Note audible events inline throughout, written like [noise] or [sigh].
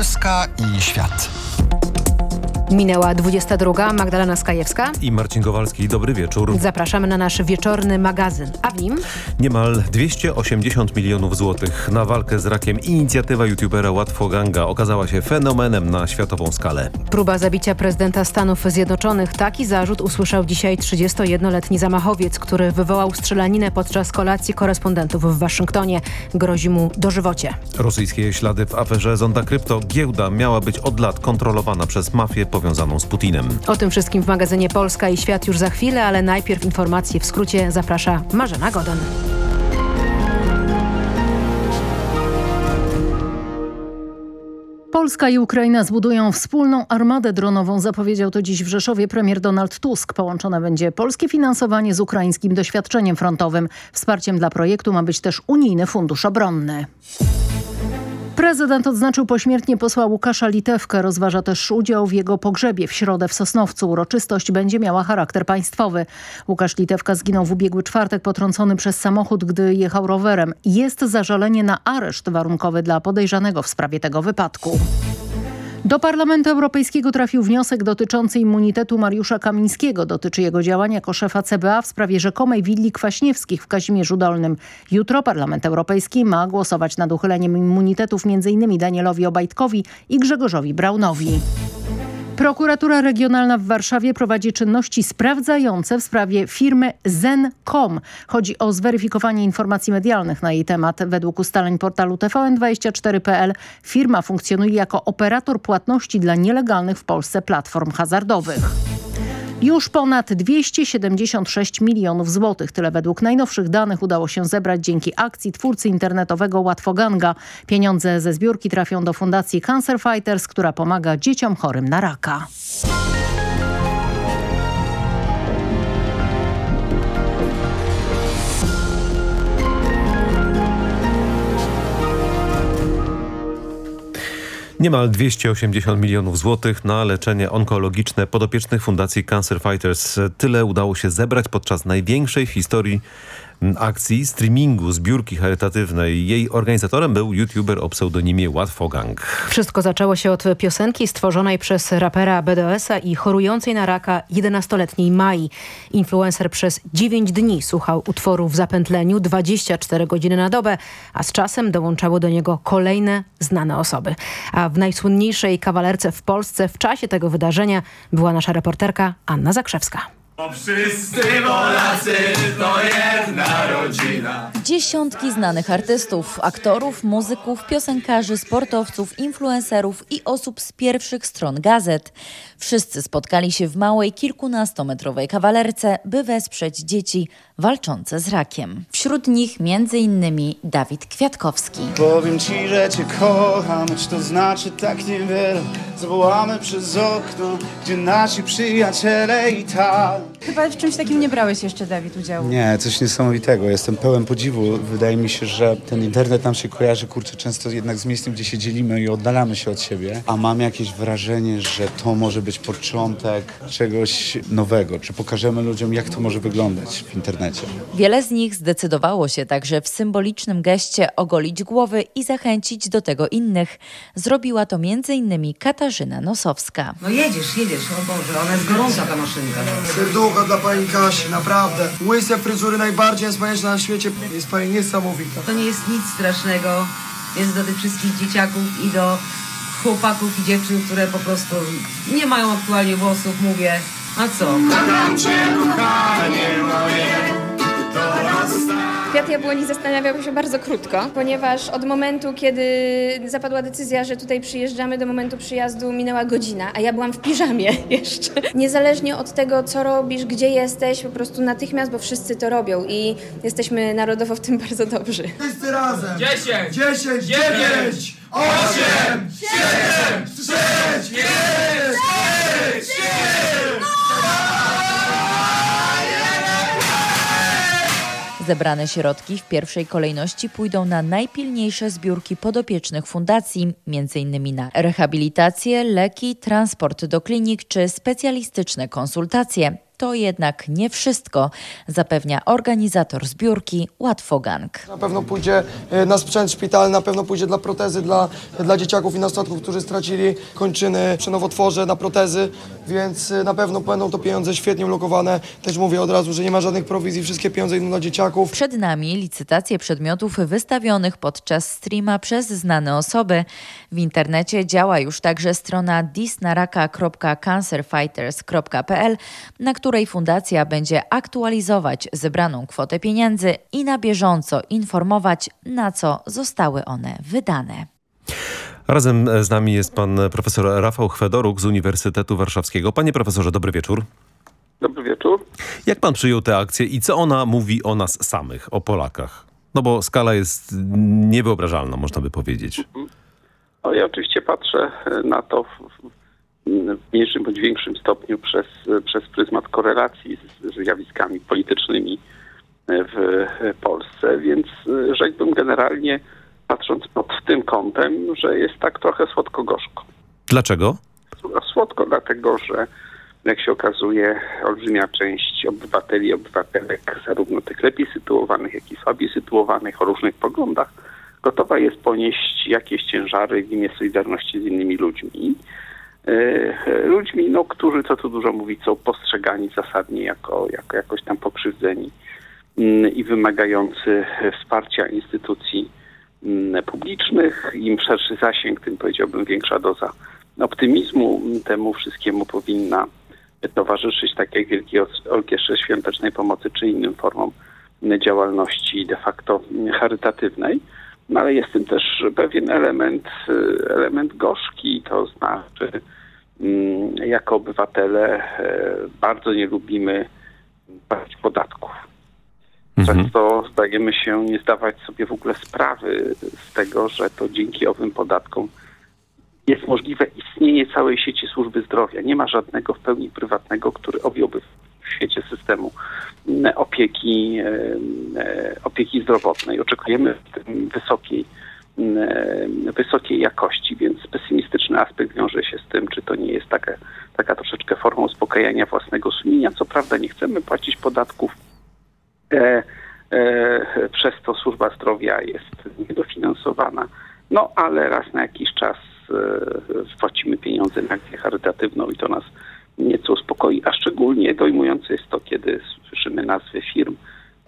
Polska i świat. Minęła 22. Magdalena Skajewska i Marcin Kowalski. Dobry wieczór. Zapraszamy na nasz wieczorny magazyn, a w nim niemal 280 milionów złotych na walkę z rakiem. Inicjatywa youtubera Łatwoganga okazała się fenomenem na światową skalę. Próba zabicia prezydenta Stanów Zjednoczonych. Taki zarzut usłyszał dzisiaj 31-letni zamachowiec, który wywołał strzelaninę podczas kolacji korespondentów w Waszyngtonie. Grozi mu dożywocie. Rosyjskie ślady w aferze Zonda Krypto. Giełda miała być od lat kontrolowana przez mafię powiązaną z Putinem. O tym wszystkim w magazynie Polska i Świat już za chwilę, ale najpierw informacje w skrócie zaprasza Marzena Godon. Polska i Ukraina zbudują wspólną armadę dronową, zapowiedział to dziś w Rzeszowie premier Donald Tusk. Połączone będzie polskie finansowanie z ukraińskim doświadczeniem frontowym. Wsparciem dla projektu ma być też unijny fundusz obronny. Prezydent odznaczył pośmiertnie posła Łukasza Litewkę. Rozważa też udział w jego pogrzebie w środę w Sosnowcu. Uroczystość będzie miała charakter państwowy. Łukasz Litewka zginął w ubiegły czwartek potrącony przez samochód, gdy jechał rowerem. Jest zażalenie na areszt warunkowy dla podejrzanego w sprawie tego wypadku. Do Parlamentu Europejskiego trafił wniosek dotyczący immunitetu Mariusza Kamińskiego. Dotyczy jego działania jako szefa CBA w sprawie rzekomej willi Kwaśniewskich w Kazimierzu Dolnym. Jutro Parlament Europejski ma głosować nad uchyleniem immunitetów m.in. Danielowi Obajtkowi i Grzegorzowi Braunowi. Prokuratura Regionalna w Warszawie prowadzi czynności sprawdzające w sprawie firmy Zen.com. Chodzi o zweryfikowanie informacji medialnych na jej temat. Według ustaleń portalu TVN24.pl firma funkcjonuje jako operator płatności dla nielegalnych w Polsce platform hazardowych. Już ponad 276 milionów złotych. Tyle według najnowszych danych udało się zebrać dzięki akcji twórcy internetowego Łatwoganga. Pieniądze ze zbiórki trafią do Fundacji Cancer Fighters, która pomaga dzieciom chorym na raka. Niemal 280 milionów złotych na leczenie onkologiczne podopiecznych Fundacji Cancer Fighters. Tyle udało się zebrać podczas największej w historii akcji streamingu zbiórki charytatywnej. Jej organizatorem był youtuber o pseudonimie Łatwogang. Wszystko zaczęło się od piosenki stworzonej przez rapera BDS-a i chorującej na raka 11-letniej Mai. Influencer przez 9 dni słuchał utworu w zapętleniu 24 godziny na dobę, a z czasem dołączały do niego kolejne znane osoby. A w najsłynniejszej kawalerce w Polsce w czasie tego wydarzenia była nasza reporterka Anna Zakrzewska. Bo wszyscy Polacy to jedna rodzina. Dziesiątki znanych artystów, aktorów, muzyków, piosenkarzy, sportowców, influencerów i osób z pierwszych stron gazet. Wszyscy spotkali się w małej, kilkunastometrowej kawalerce, by wesprzeć dzieci walczące z rakiem. Wśród nich m.in. Dawid Kwiatkowski. Powiem ci, że cię kocham, choć to znaczy tak niewiele. Zawołamy przez okno, gdzie nasi przyjaciele i tak. Chyba w czymś takim nie brałeś jeszcze, Dawid, udziału. Nie, coś niesamowitego. Jestem pełen podziwu. Wydaje mi się, że ten internet nam się kojarzy, kurczę, często jednak z miejscem, gdzie się dzielimy i oddalamy się od siebie. A mam jakieś wrażenie, że to może być początek czegoś nowego. Czy pokażemy ludziom, jak to może wyglądać w internecie. Wiele z nich zdecydowało się także w symbolicznym geście ogolić głowy i zachęcić do tego innych. Zrobiła to m.in. Katarzyna Nosowska. No jedziesz, jedziesz, o Boże, ona jest gorąca ta maszynka. Serducho dla pani Kasi, naprawdę. Łyse fryzury najbardziej jest na świecie. Jest pani niesamowita. To nie jest nic strasznego. Jest do tych wszystkich dzieciaków i do chłopaków i dziewczyn, które po prostu nie mają aktualnie włosów, mówię, a co? Kocham cię, kochanie moje. Kwiat Jabłoni zastanawiał się bardzo krótko, ponieważ od momentu, kiedy zapadła decyzja, że tutaj przyjeżdżamy, do momentu przyjazdu minęła godzina, a ja byłam w piżamie [laughs] jeszcze. Niezależnie od tego, co robisz, gdzie jesteś, po prostu natychmiast, bo wszyscy to robią i jesteśmy narodowo w tym [laughs] bardzo dobrzy. Wszyscy razem! 10! 10! 9! 8! 7! 6! 5! 4! Zebrane środki w pierwszej kolejności pójdą na najpilniejsze zbiórki podopiecznych fundacji, m.in. na rehabilitację, leki, transport do klinik czy specjalistyczne konsultacje. To jednak nie wszystko, zapewnia organizator zbiórki Łatwogang. Na pewno pójdzie e, na sprzęt szpitalny, na pewno pójdzie dla protezy dla, dla dzieciaków i nastolatków, którzy stracili kończyny przy nowotworze na protezy, więc e, na pewno będą to pieniądze świetnie ulokowane. Też mówię od razu, że nie ma żadnych prowizji, wszystkie pieniądze idą dla dzieciaków. Przed nami licytacje przedmiotów wystawionych podczas streama przez znane osoby. W internecie działa już także strona disnaraka.cancerfighters.pl, na której fundacja będzie aktualizować zebraną kwotę pieniędzy i na bieżąco informować, na co zostały one wydane. Razem z nami jest pan profesor Rafał Chwedoruk z Uniwersytetu Warszawskiego. Panie profesorze, dobry wieczór. Dobry wieczór. Jak pan przyjął tę akcję i co ona mówi o nas samych, o Polakach? No bo skala jest niewyobrażalna, można by powiedzieć. No, ja oczywiście patrzę na to w, mniejszym bądź większym stopniu przez, przez pryzmat korelacji z, zjawiskami politycznymi w Polsce, więc rzekłbym generalnie, patrząc pod tym kątem, że jest tak trochę słodko-gorzko. Dlaczego? Słodko dlatego, że jak się okazuje, olbrzymia część obywateli, obywatelek, zarówno tych lepiej sytuowanych, jak i słabiej sytuowanych o różnych poglądach, gotowa jest ponieść jakieś ciężary w imię solidarności z innymi ludźmi. E, ludźmi, no, którzy, co tu dużo mówić, są postrzegani zasadnie jako, jako jakoś tam pokrzywdzeni mm, i wymagający wsparcia instytucji mm, publicznych. Im szerszy zasięg, tym powiedziałbym większa doza optymizmu temu wszystkiemu powinna towarzyszyć, tak jak Wielkiej Orkiestrze Świątecznej Pomocy, czy innym formom działalności de facto charytatywnej. No ale jest tym też pewien element, element gorzki, to znaczy mm, jako obywatele e, bardzo nie lubimy płacić podatków. Mhm. Często zdajemy się nie zdawać sobie w ogóle sprawy z tego, że to dzięki owym podatkom jest możliwe istnienie całej sieci służby zdrowia. Nie ma żadnego w pełni prywatnego, który objąłby w świecie systemu mm, opieki, e, opieki zdrowotnej. Oczekujemy wysokiej, mm, wysokiej jakości, więc pesymistyczny aspekt wiąże się z tym, czy to nie jest taka, taka troszeczkę forma uspokajania własnego sumienia. Co prawda nie chcemy płacić podatków, e, e, przez to służba zdrowia jest niedofinansowana. No ale raz na jakiś czas wpłacimy pieniądze na akcję charytatywną i to nas nieco uspokoi, a szczególnie dojmujące jest to, kiedy słyszymy nazwy firm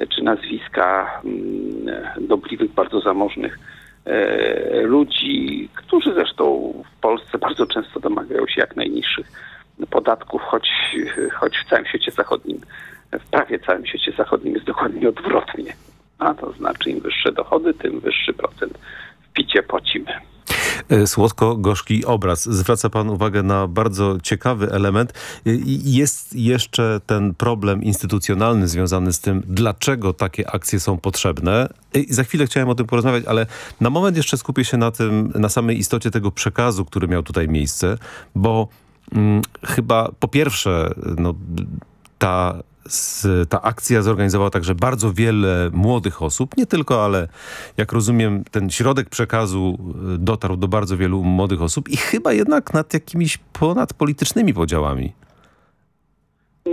czy nazwiska mm, dobliwych, bardzo zamożnych e, ludzi, którzy zresztą w Polsce bardzo często domagają się jak najniższych podatków, choć, choć w całym świecie zachodnim, w prawie całym świecie zachodnim jest dokładnie odwrotnie. A to znaczy im wyższe dochody, tym wyższy procent w picie płacimy. E, słodko-gorzki obraz. Zwraca pan uwagę na bardzo ciekawy element. Jest jeszcze ten problem instytucjonalny związany z tym, dlaczego takie akcje są potrzebne. I za chwilę chciałem o tym porozmawiać, ale na moment jeszcze skupię się na tym, na samej istocie tego przekazu, który miał tutaj miejsce, bo hmm, chyba po pierwsze no, ta ta akcja zorganizowała także bardzo wiele młodych osób, nie tylko, ale jak rozumiem, ten środek przekazu e, dotarł do bardzo wielu młodych osób i chyba jednak nad jakimiś ponadpolitycznymi podziałami.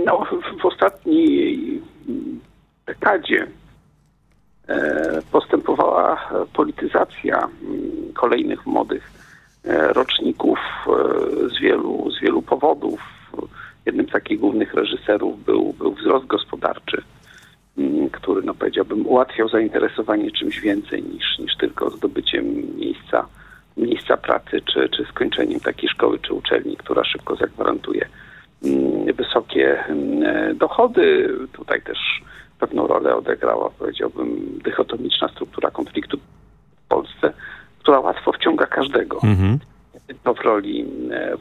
No, w ostatniej dekadzie e, postępowała polityzacja mm, kolejnych młodych e, roczników z wielu, z wielu powodów jednym z takich głównych reżyserów był, był wzrost gospodarczy, mm, który, no powiedziałbym, ułatwiał zainteresowanie czymś więcej niż, niż tylko zdobyciem miejsca, miejsca pracy, czy, czy skończeniem takiej szkoły czy uczelni, która szybko zagwarantuje mm, wysokie mm, dochody. Tutaj też pewną rolę odegrała, powiedziałbym, dychotomiczna struktura konfliktu w Polsce, która łatwo wciąga każdego. Mhm. To w roli,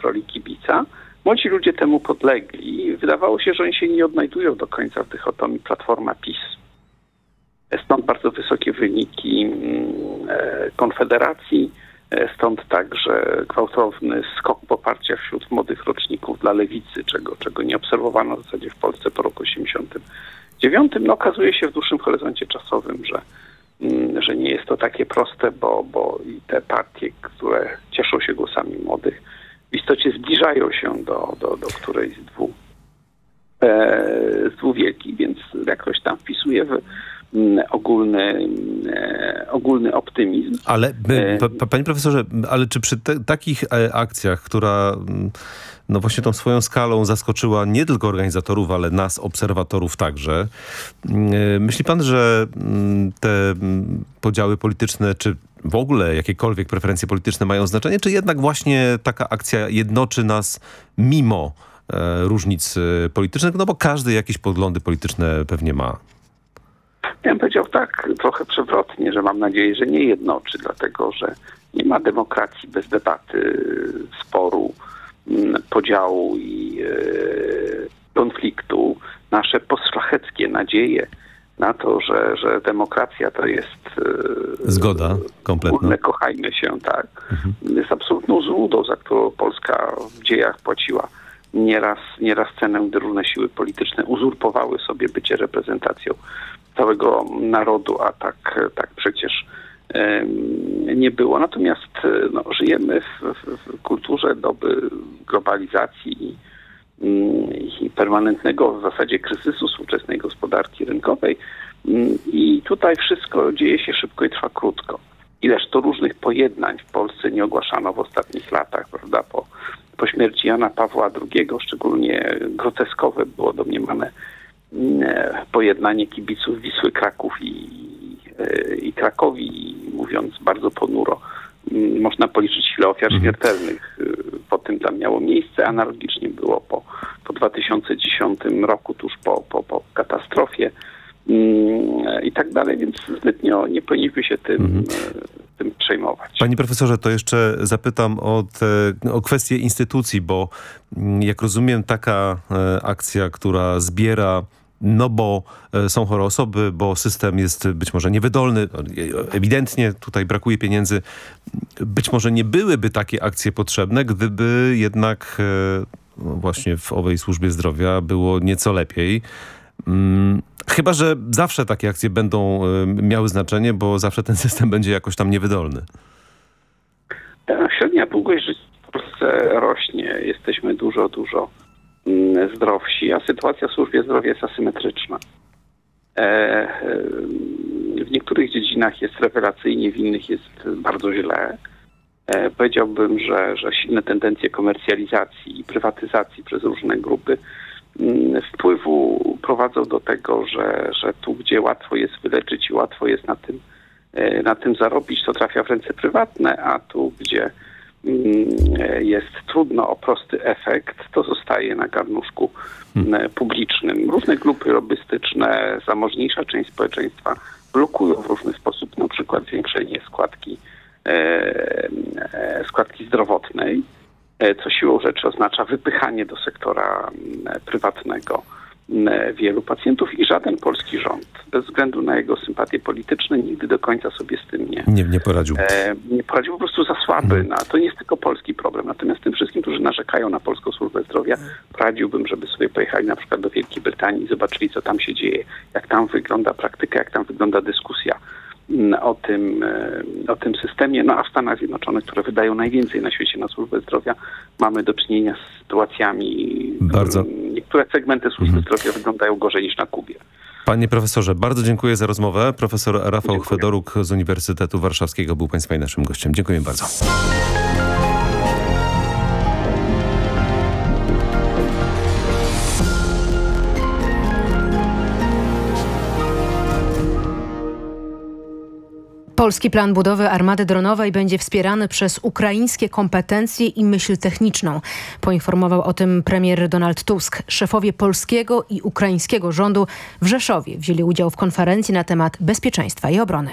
w roli kibica. Młodzi ludzie temu podlegli i wydawało się, że oni się nie odnajdują do końca w dychotomii Platforma-PiS. Stąd bardzo wysokie wyniki mm, e, Konfederacji, e, stąd także gwałtowny skok poparcia wśród młodych roczników dla lewicy, czego, czego nie obserwowano w zasadzie w Polsce po roku 89. No okazuje się w dłuższym horyzoncie czasowym, że, mm, że nie jest to takie proste, bo, bo i te partie, które cieszą się głosami młodych, w istocie zbliżają się do, do, do którejś z dwóch z dwóch wielkich, więc jakoś tam wpisuje w mm, ogólny, ogólny optymizm. Ale, panie profesorze, ale czy przy te, takich akcjach, która mm, no właśnie tą swoją skalą zaskoczyła nie tylko organizatorów, ale nas, obserwatorów także. Mm, myśli pan, że mm, te mm, podziały polityczne, czy w ogóle jakiekolwiek preferencje polityczne mają znaczenie, czy jednak właśnie taka akcja jednoczy nas mimo e, różnic e, politycznych, no bo każdy jakieś poglądy polityczne pewnie ma. Ja bym powiedział tak trochę przewrotnie, że mam nadzieję, że nie jednoczy, dlatego że nie ma demokracji bez debaty, sporu, podziału i e, konfliktu, nasze postszlacheckie nadzieje na to, że, że demokracja to jest... E, Zgoda kompletna. Kochajmy się, tak. Mhm. Jest absolutną złudą, za którą Polska w dziejach płaciła nieraz, nieraz cenę, gdy różne siły polityczne uzurpowały sobie bycie reprezentacją całego narodu, a tak, tak przecież nie było. Natomiast no, żyjemy w, w, w, kulturze doby globalizacji i, i, permanentnego w zasadzie kryzysu współczesnej gospodarki rynkowej. Mm, I tutaj wszystko dzieje się szybko i trwa krótko. Ileż to różnych pojednań w Polsce nie ogłaszano w ostatnich latach, prawda? Po, po śmierci Jana Pawła II szczególnie groteskowe było domniemane mm, pojednanie kibiców Wisły Kraków i, i Krakowi, mówiąc bardzo ponuro, mm, można policzyć ile ofiar mhm. śmiertelnych po tym tam miało miejsce. Analogicznie było po, po 2010 roku, tuż po, po, po katastrofie mm, i tak dalej, więc zbytnio nie powinniśmy się tym, mhm. Y, tym przejmować. Panie profesorze, to jeszcze zapytam o, te, o kwestię instytucji, bo mm, jak rozumiem taka e, akcja, która zbiera no bo e, są chore osoby, bo system jest być może niewydolny, ewidentnie tutaj brakuje pieniędzy. Być może nie byłyby takie akcje potrzebne, gdyby jednak e, no właśnie w owej służbie zdrowia było nieco lepiej. Mm, chyba, że zawsze takie akcje będą e, miały znaczenie, bo zawsze ten system [laughs] będzie jakoś tam niewydolny. Średnia długość życia w Polsce rośnie. Jesteśmy dużo, dużo zdrowsi, a sytuacja w służbie zdrowia jest asymetryczna. E, e, w niektórych dziedzinach jest rewelacyjnie, w innych jest bardzo źle. E, powiedziałbym, że, że silne tendencje komercjalizacji i prywatyzacji przez różne grupy mm, wpływu prowadzą do tego, że, że tu, gdzie łatwo jest wyleczyć i łatwo jest na tym, na tym zarobić, to trafia w ręce prywatne, a tu, gdzie Mm, jest trudno o prosty efekt, to zostaje na garnuszku hmm. mm, publicznym. Różne grupy lobbystyczne, zamożniejsza część społeczeństwa blokują w różny sposób na przykład zwiększenie składki, e, e, składki zdrowotnej, e, co siłą rzeczy oznacza wypychanie do sektora mm, prywatnego wielu pacjentów i żaden polski rząd, bez względu na jego sympatie polityczne, nigdy do końca sobie z tym nie, nie, nie poradził. E, nie poradził, po prostu za słaby. Hmm. No, to nie jest tylko polski problem. Natomiast tym wszystkim, którzy narzekają na polską służbę zdrowia, poradziłbym, żeby sobie pojechali na przykład do Wielkiej Brytanii i zobaczyli, co tam się dzieje, jak tam wygląda praktyka, jak tam wygląda dyskusja o tym, e, o tym systemie. No a w Stanach Zjednoczonych, które wydają najwięcej na świecie na służbę zdrowia, mamy do czynienia z sytuacjami, bardzo. niektóre segmenty służby mhm. zdrowia wyglądają gorzej niż na Kubie. Panie profesorze, bardzo dziękuję za rozmowę. Profesor Rafał dziękuję. Chwedoruk z Uniwersytetu Warszawskiego był Państwa i naszym gościem. Dziękuję bardzo. Polski plan budowy armady dronowej będzie wspierany przez ukraińskie kompetencje i myśl techniczną. Poinformował o tym premier Donald Tusk. Szefowie polskiego i ukraińskiego rządu w Rzeszowie wzięli udział w konferencji na temat bezpieczeństwa i obrony.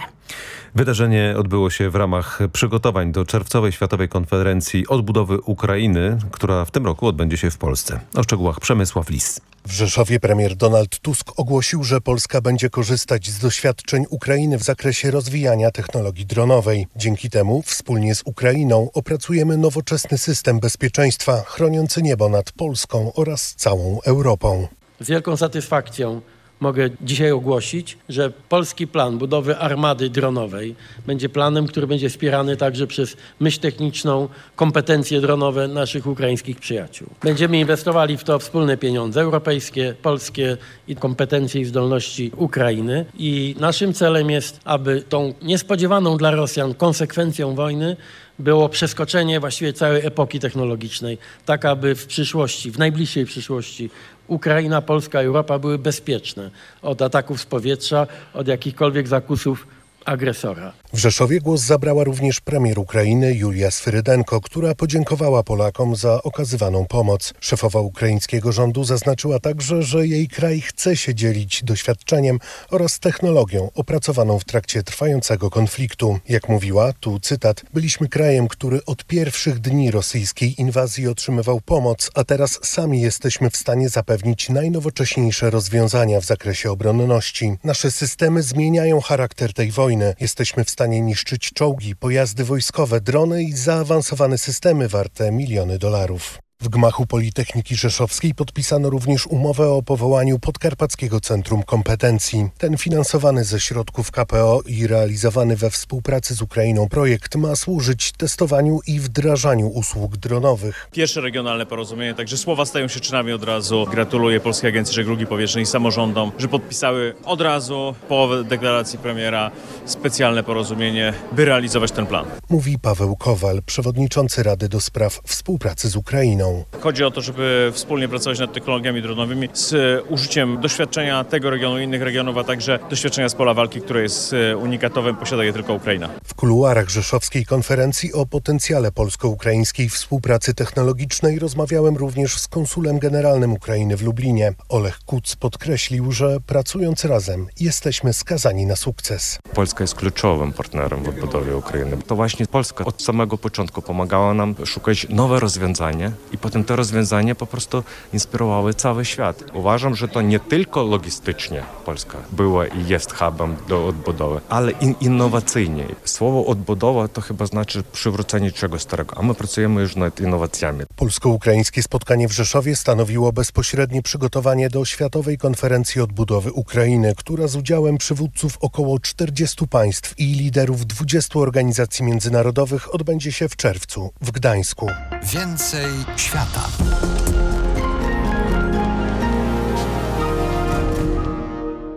Wydarzenie odbyło się w ramach przygotowań do czerwcowej Światowej Konferencji Odbudowy Ukrainy, która w tym roku odbędzie się w Polsce. O szczegółach Przemysław Lis. W Rzeszowie premier Donald Tusk ogłosił, że Polska będzie korzystać z doświadczeń Ukrainy w zakresie rozwijania technologii dronowej. Dzięki temu wspólnie z Ukrainą opracujemy nowoczesny system bezpieczeństwa chroniący niebo nad Polską oraz całą Europą. Z wielką satysfakcją mogę dzisiaj ogłosić, że polski plan budowy armady dronowej będzie planem, który będzie wspierany także przez myśl techniczną, kompetencje dronowe naszych ukraińskich przyjaciół. Będziemy inwestowali w to wspólne pieniądze europejskie, polskie i kompetencje i zdolności Ukrainy i naszym celem jest, aby tą niespodziewaną dla Rosjan konsekwencją wojny było przeskoczenie właściwie całej epoki technologicznej, tak aby w przyszłości, w najbliższej przyszłości Ukraina, Polska, Europa były bezpieczne od ataków z powietrza, od jakichkolwiek zakusów agresora. W Rzeszowie głos zabrała również premier Ukrainy Julia Swyrydenko, która podziękowała Polakom za okazywaną pomoc. Szefowa ukraińskiego rządu zaznaczyła także, że jej kraj chce się dzielić doświadczeniem oraz technologią opracowaną w trakcie trwającego konfliktu. Jak mówiła, tu cytat, byliśmy krajem, który od pierwszych dni rosyjskiej inwazji otrzymywał pomoc, a teraz sami jesteśmy w stanie zapewnić najnowocześniejsze rozwiązania w zakresie obronności. Nasze systemy zmieniają charakter tej wojny. Jesteśmy w stanie niszczyć czołgi, pojazdy wojskowe, drony i zaawansowane systemy warte miliony dolarów. W gmachu Politechniki Rzeszowskiej podpisano również umowę o powołaniu Podkarpackiego Centrum Kompetencji. Ten finansowany ze środków KPO i realizowany we współpracy z Ukrainą projekt ma służyć testowaniu i wdrażaniu usług dronowych. Pierwsze regionalne porozumienie, także słowa stają się czynami od razu. Gratuluję Polskiej Agencji Żeglugi Powietrznej i samorządom, że podpisały od razu połowę deklaracji premiera specjalne porozumienie, by realizować ten plan. Mówi Paweł Kowal, przewodniczący Rady do Spraw Współpracy z Ukrainą. Chodzi o to, żeby wspólnie pracować nad technologiami dronowymi z użyciem doświadczenia tego regionu, innych regionów, a także doświadczenia z pola walki, które jest unikatowe, posiada je tylko Ukraina. W kuluarach rzeszowskiej konferencji o potencjale polsko-ukraińskiej współpracy technologicznej rozmawiałem również z konsulem generalnym Ukrainy w Lublinie. Olech Kuc podkreślił, że pracując razem jesteśmy skazani na sukces. Polska jest kluczowym partnerem w odbudowie Ukrainy. To właśnie Polska od samego początku pomagała nam szukać nowe rozwiązania i potem te rozwiązania po prostu inspirowały cały świat. Uważam, że to nie tylko logistycznie Polska była i jest hubem do odbudowy, ale i innowacyjnie. Słowo odbudowa to chyba znaczy przywrócenie czegoś starego, a my pracujemy już nad innowacjami. Polsko-ukraińskie spotkanie w Rzeszowie stanowiło bezpośrednie przygotowanie do Światowej Konferencji Odbudowy Ukrainy, która z udziałem przywódców około 40 państw i liderów 20 organizacji międzynarodowych odbędzie się w czerwcu w Gdańsku. Więcej świata.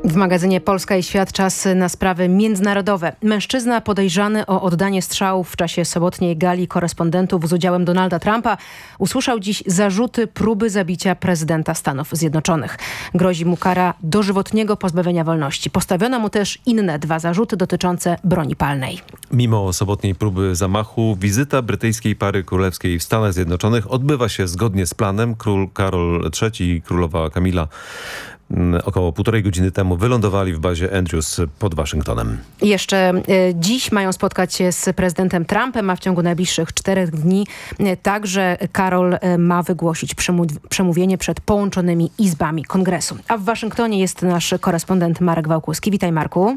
W magazynie Polska i Świat czas na sprawy międzynarodowe. Mężczyzna podejrzany o oddanie strzałów w czasie sobotniej gali korespondentów z udziałem Donalda Trumpa usłyszał dziś zarzuty próby zabicia prezydenta Stanów Zjednoczonych. Grozi mu kara dożywotniego pozbawienia wolności. Postawiono mu też inne dwa zarzuty dotyczące broni palnej. Mimo sobotniej próby zamachu, wizyta brytyjskiej pary królewskiej w Stanach Zjednoczonych odbywa się zgodnie z planem. Król Karol III i królowa Kamila około półtorej godziny temu wylądowali w bazie Andrews pod Waszyngtonem. Jeszcze dziś mają spotkać się z prezydentem Trumpem, a w ciągu najbliższych czterech dni także Karol ma wygłosić przemówienie przed połączonymi izbami kongresu. A w Waszyngtonie jest nasz korespondent Marek Wałkuski. Witaj Marku.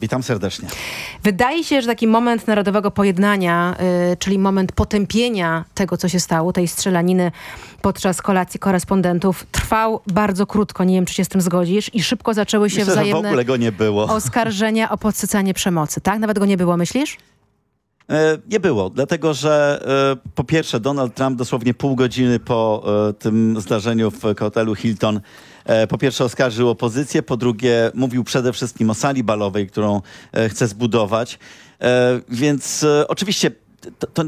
Witam serdecznie. Wydaje się, że taki moment narodowego pojednania, y, czyli moment potępienia tego, co się stało, tej strzelaniny podczas kolacji korespondentów, trwał bardzo krótko. Nie wiem, czy się z tym zgodzisz. I szybko zaczęły się Myślę, wzajemne w ogóle go nie było. oskarżenia o podsycanie przemocy. Tak? Nawet go nie było, myślisz? E, nie było, dlatego że e, po pierwsze Donald Trump dosłownie pół godziny po e, tym zdarzeniu w hotelu Hilton po pierwsze oskarżył opozycję, po drugie mówił przede wszystkim o sali balowej, którą chce zbudować. Więc oczywiście to, to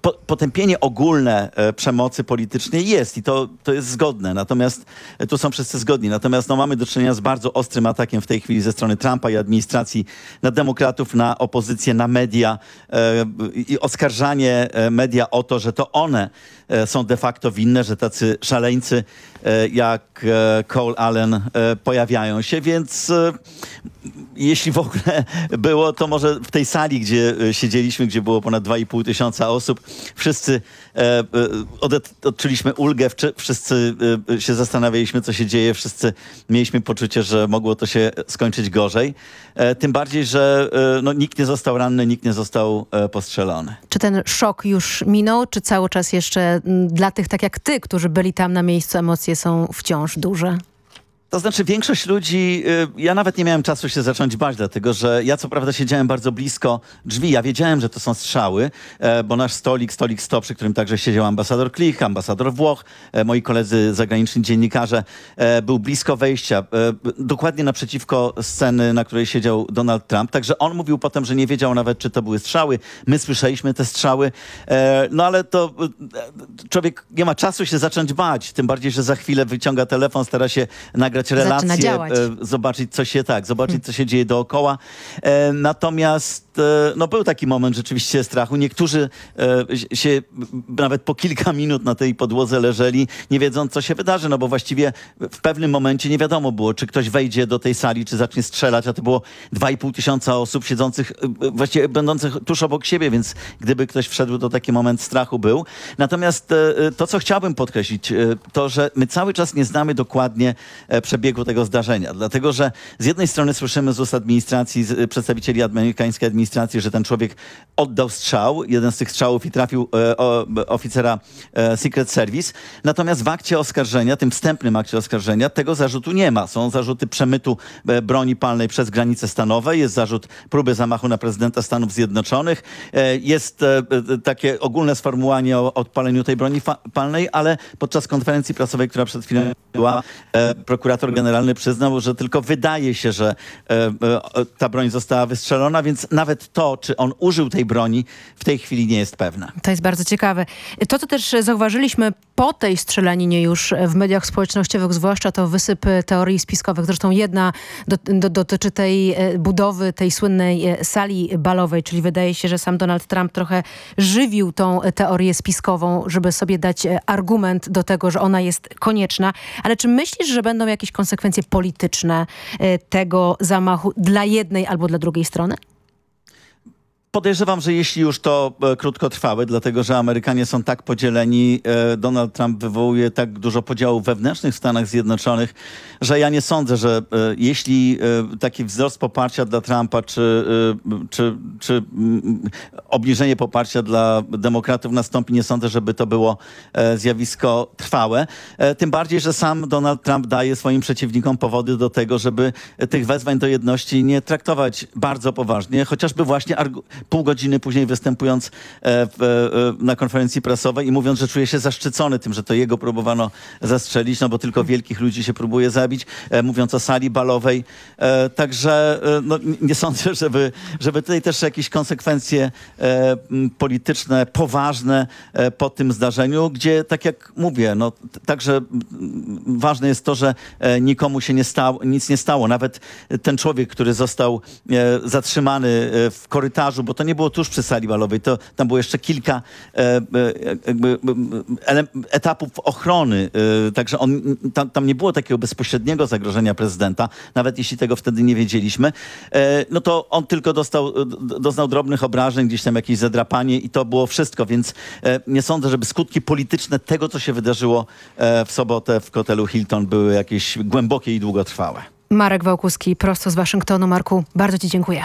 po, potępienie ogólne e, przemocy politycznej jest i to, to jest zgodne. Natomiast e, tu są wszyscy zgodni. Natomiast no, mamy do czynienia z bardzo ostrym atakiem w tej chwili ze strony Trumpa i administracji na demokratów, na opozycję, na media e, i oskarżanie e, media o to, że to one e, są de facto winne, że tacy szaleńcy e, jak Cole Allen pojawiają się. Więc jeśli w ogóle było, to może w tej sali, gdzie siedzieliśmy, gdzie było ponad 2,5 tysiąca osób, wszyscy e, e, odczuliśmy ulgę, wszyscy e, się zastanawialiśmy, co się dzieje, wszyscy mieliśmy poczucie, że mogło to się skończyć gorzej. E, tym bardziej, że e, no, nikt nie został ranny, nikt nie został e, postrzelony. Czy ten szok już minął, czy cały czas jeszcze dla tych, tak jak ty, którzy byli tam na miejscu, emocje są wciąż duże? To znaczy większość ludzi, y, ja nawet nie miałem czasu się zacząć bać, dlatego że ja co prawda siedziałem bardzo blisko drzwi. Ja wiedziałem, że to są strzały, e, bo nasz stolik, stolik 100, przy którym także siedział ambasador Klich, ambasador Włoch, e, moi koledzy zagraniczni dziennikarze, e, był blisko wejścia, dokładnie naprzeciwko sceny, na której siedział Donald Trump. Także on mówił potem, że nie wiedział nawet, czy to były strzały. My słyszeliśmy te strzały, no ale to człowiek nie ma czasu się zacząć bać, tym bardziej, że za chwilę wyciąga telefon, stara się nagrać nagrać relacje, e, zobaczyć co się tak, zobaczyć co się dzieje dookoła. E, natomiast no, był taki moment rzeczywiście strachu. Niektórzy się nawet po kilka minut na tej podłodze leżeli, nie wiedząc co się wydarzy, no bo właściwie w pewnym momencie nie wiadomo było, czy ktoś wejdzie do tej sali, czy zacznie strzelać, a to było 2,5 tysiąca osób siedzących, właściwie będących tuż obok siebie, więc gdyby ktoś wszedł, to taki moment strachu był. Natomiast to, co chciałbym podkreślić, to, że my cały czas nie znamy dokładnie przebiegu tego zdarzenia. Dlatego, że z jednej strony słyszymy z ust administracji, z przedstawicieli amerykańskiej administracji, że ten człowiek oddał strzał, jeden z tych strzałów i trafił e, o, oficera e, Secret Service. Natomiast w akcie oskarżenia, tym wstępnym akcie oskarżenia, tego zarzutu nie ma. Są zarzuty przemytu e, broni palnej przez granice stanowe, jest zarzut próby zamachu na prezydenta Stanów Zjednoczonych, e, jest e, e, takie ogólne sformułowanie o odpaleniu tej broni palnej, ale podczas konferencji prasowej, która przed chwilą była, prokurator generalny przyznał, że tylko wydaje się, że ta broń została wystrzelona, więc nawet to, czy on użył tej broni, w tej chwili nie jest pewne. To jest bardzo ciekawe. To, co też zauważyliśmy po tej strzelaninie już w mediach społecznościowych, zwłaszcza to wysyp teorii spiskowych. Zresztą jedna do, do, dotyczy tej e, budowy tej słynnej sali balowej, czyli wydaje się, że sam Donald Trump trochę żywił tą teorię spiskową, żeby sobie dać argument do tego, że ona jest konieczna. Ale czy myślisz, że będą jakieś konsekwencje polityczne e, tego zamachu dla jednej albo dla drugiej strony? Podejrzewam, że jeśli już to e, krótkotrwałe, dlatego że Amerykanie są tak podzieleni, e, Donald Trump wywołuje tak dużo podziałów wewnętrznych w Stanach Zjednoczonych, że ja nie sądzę, że e, jeśli e, taki wzrost poparcia dla Trumpa, czy, e, czy, czy mm, obniżenie poparcia dla demokratów nastąpi, nie sądzę, żeby to było e, zjawisko trwałe. Tym bardziej, że sam Donald Trump daje swoim przeciwnikom powody do tego, żeby tych wezwań do jedności nie traktować bardzo poważnie, chociażby właśnie pół godziny później występując e, w, e, na konferencji prasowej i mówiąc, że czuje się zaszczycony tym, że to jego próbowano zastrzelić, no bo tylko wielkich ludzi się próbuje zabić, e, mówiąc o sali balowej. Także no, nie sądzę, żeby, żeby tutaj też jakieś konsekwencje polityczne, poważne po tym zdarzeniu, gdzie tak jak mówię, no także ważne jest to, że nikomu się nie stało, nic nie stało. Nawet ten człowiek, który został zatrzymany w korytarzu, bo to nie było tuż przy sali balowej, to tam było jeszcze kilka e, e, jakby, e, etapów ochrony, e, także on, tam, tam, nie było takiego bezpośredniego zagrożenia prezydenta, nawet jeśli tego wtedy nie wiedzieliśmy, e, no to on tylko dostał, doznał drobnych obrażeń, gdzieś tam jakieś zadrapanie i to było wszystko, więc e, nie sądzę, żeby skutki polityczne tego, co się wydarzyło w sobotę w hotelu Hilton były jakieś głębokie i długotrwałe. Marek Wałkuski, prosto z Waszyngtonu. Marku, bardzo Ci dziękuję.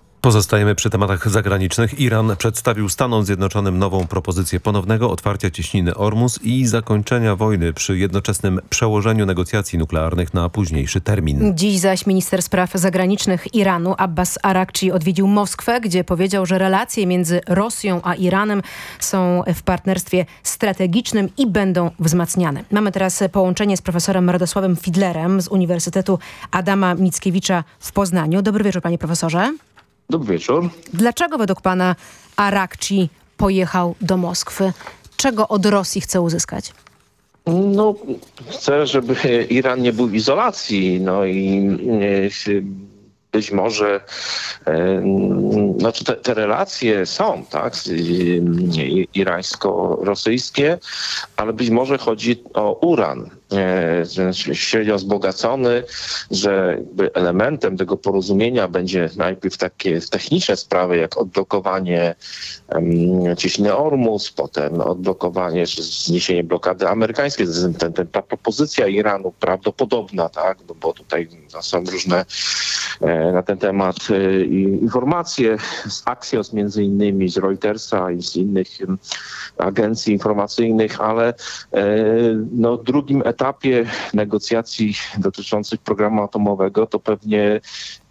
Pozostajemy przy tematach zagranicznych. Iran przedstawił Stanom Zjednoczonym nową propozycję ponownego otwarcia cieśniny Ormus i zakończenia wojny przy jednoczesnym przełożeniu negocjacji nuklearnych na późniejszy termin. Dziś zaś minister spraw zagranicznych Iranu Abbas Arakci odwiedził Moskwę, gdzie powiedział, że relacje między Rosją a Iranem są w partnerstwie strategicznym i będą wzmacniane. Mamy teraz połączenie z profesorem Radosławem Fidlerem z Uniwersytetu Adama Mickiewicza w Poznaniu. Dobry wieczór panie profesorze. Dobry wieczór. Dlaczego według pana Arakci pojechał do Moskwy? Czego od Rosji chce uzyskać? No, chcę, żeby Iran nie był w izolacji. No i być może e, znaczy te, te, relacje są, tak, irańsko-rosyjskie, ale być może chodzi o uran e, średnio wzbogacony, że elementem tego porozumienia będzie najpierw takie techniczne sprawy, jak odblokowanie cieśniny Ormus, potem odblokowanie, zniesienie blokady amerykańskiej. Ta propozycja Iranu prawdopodobna, tak, no bo tutaj są różne e, na ten temat e, informacje z Axios między innymi, z Reutersa i z innych agencji informacyjnych, ale e, no, drugim etapie negocjacji dotyczących programu atomowego to pewnie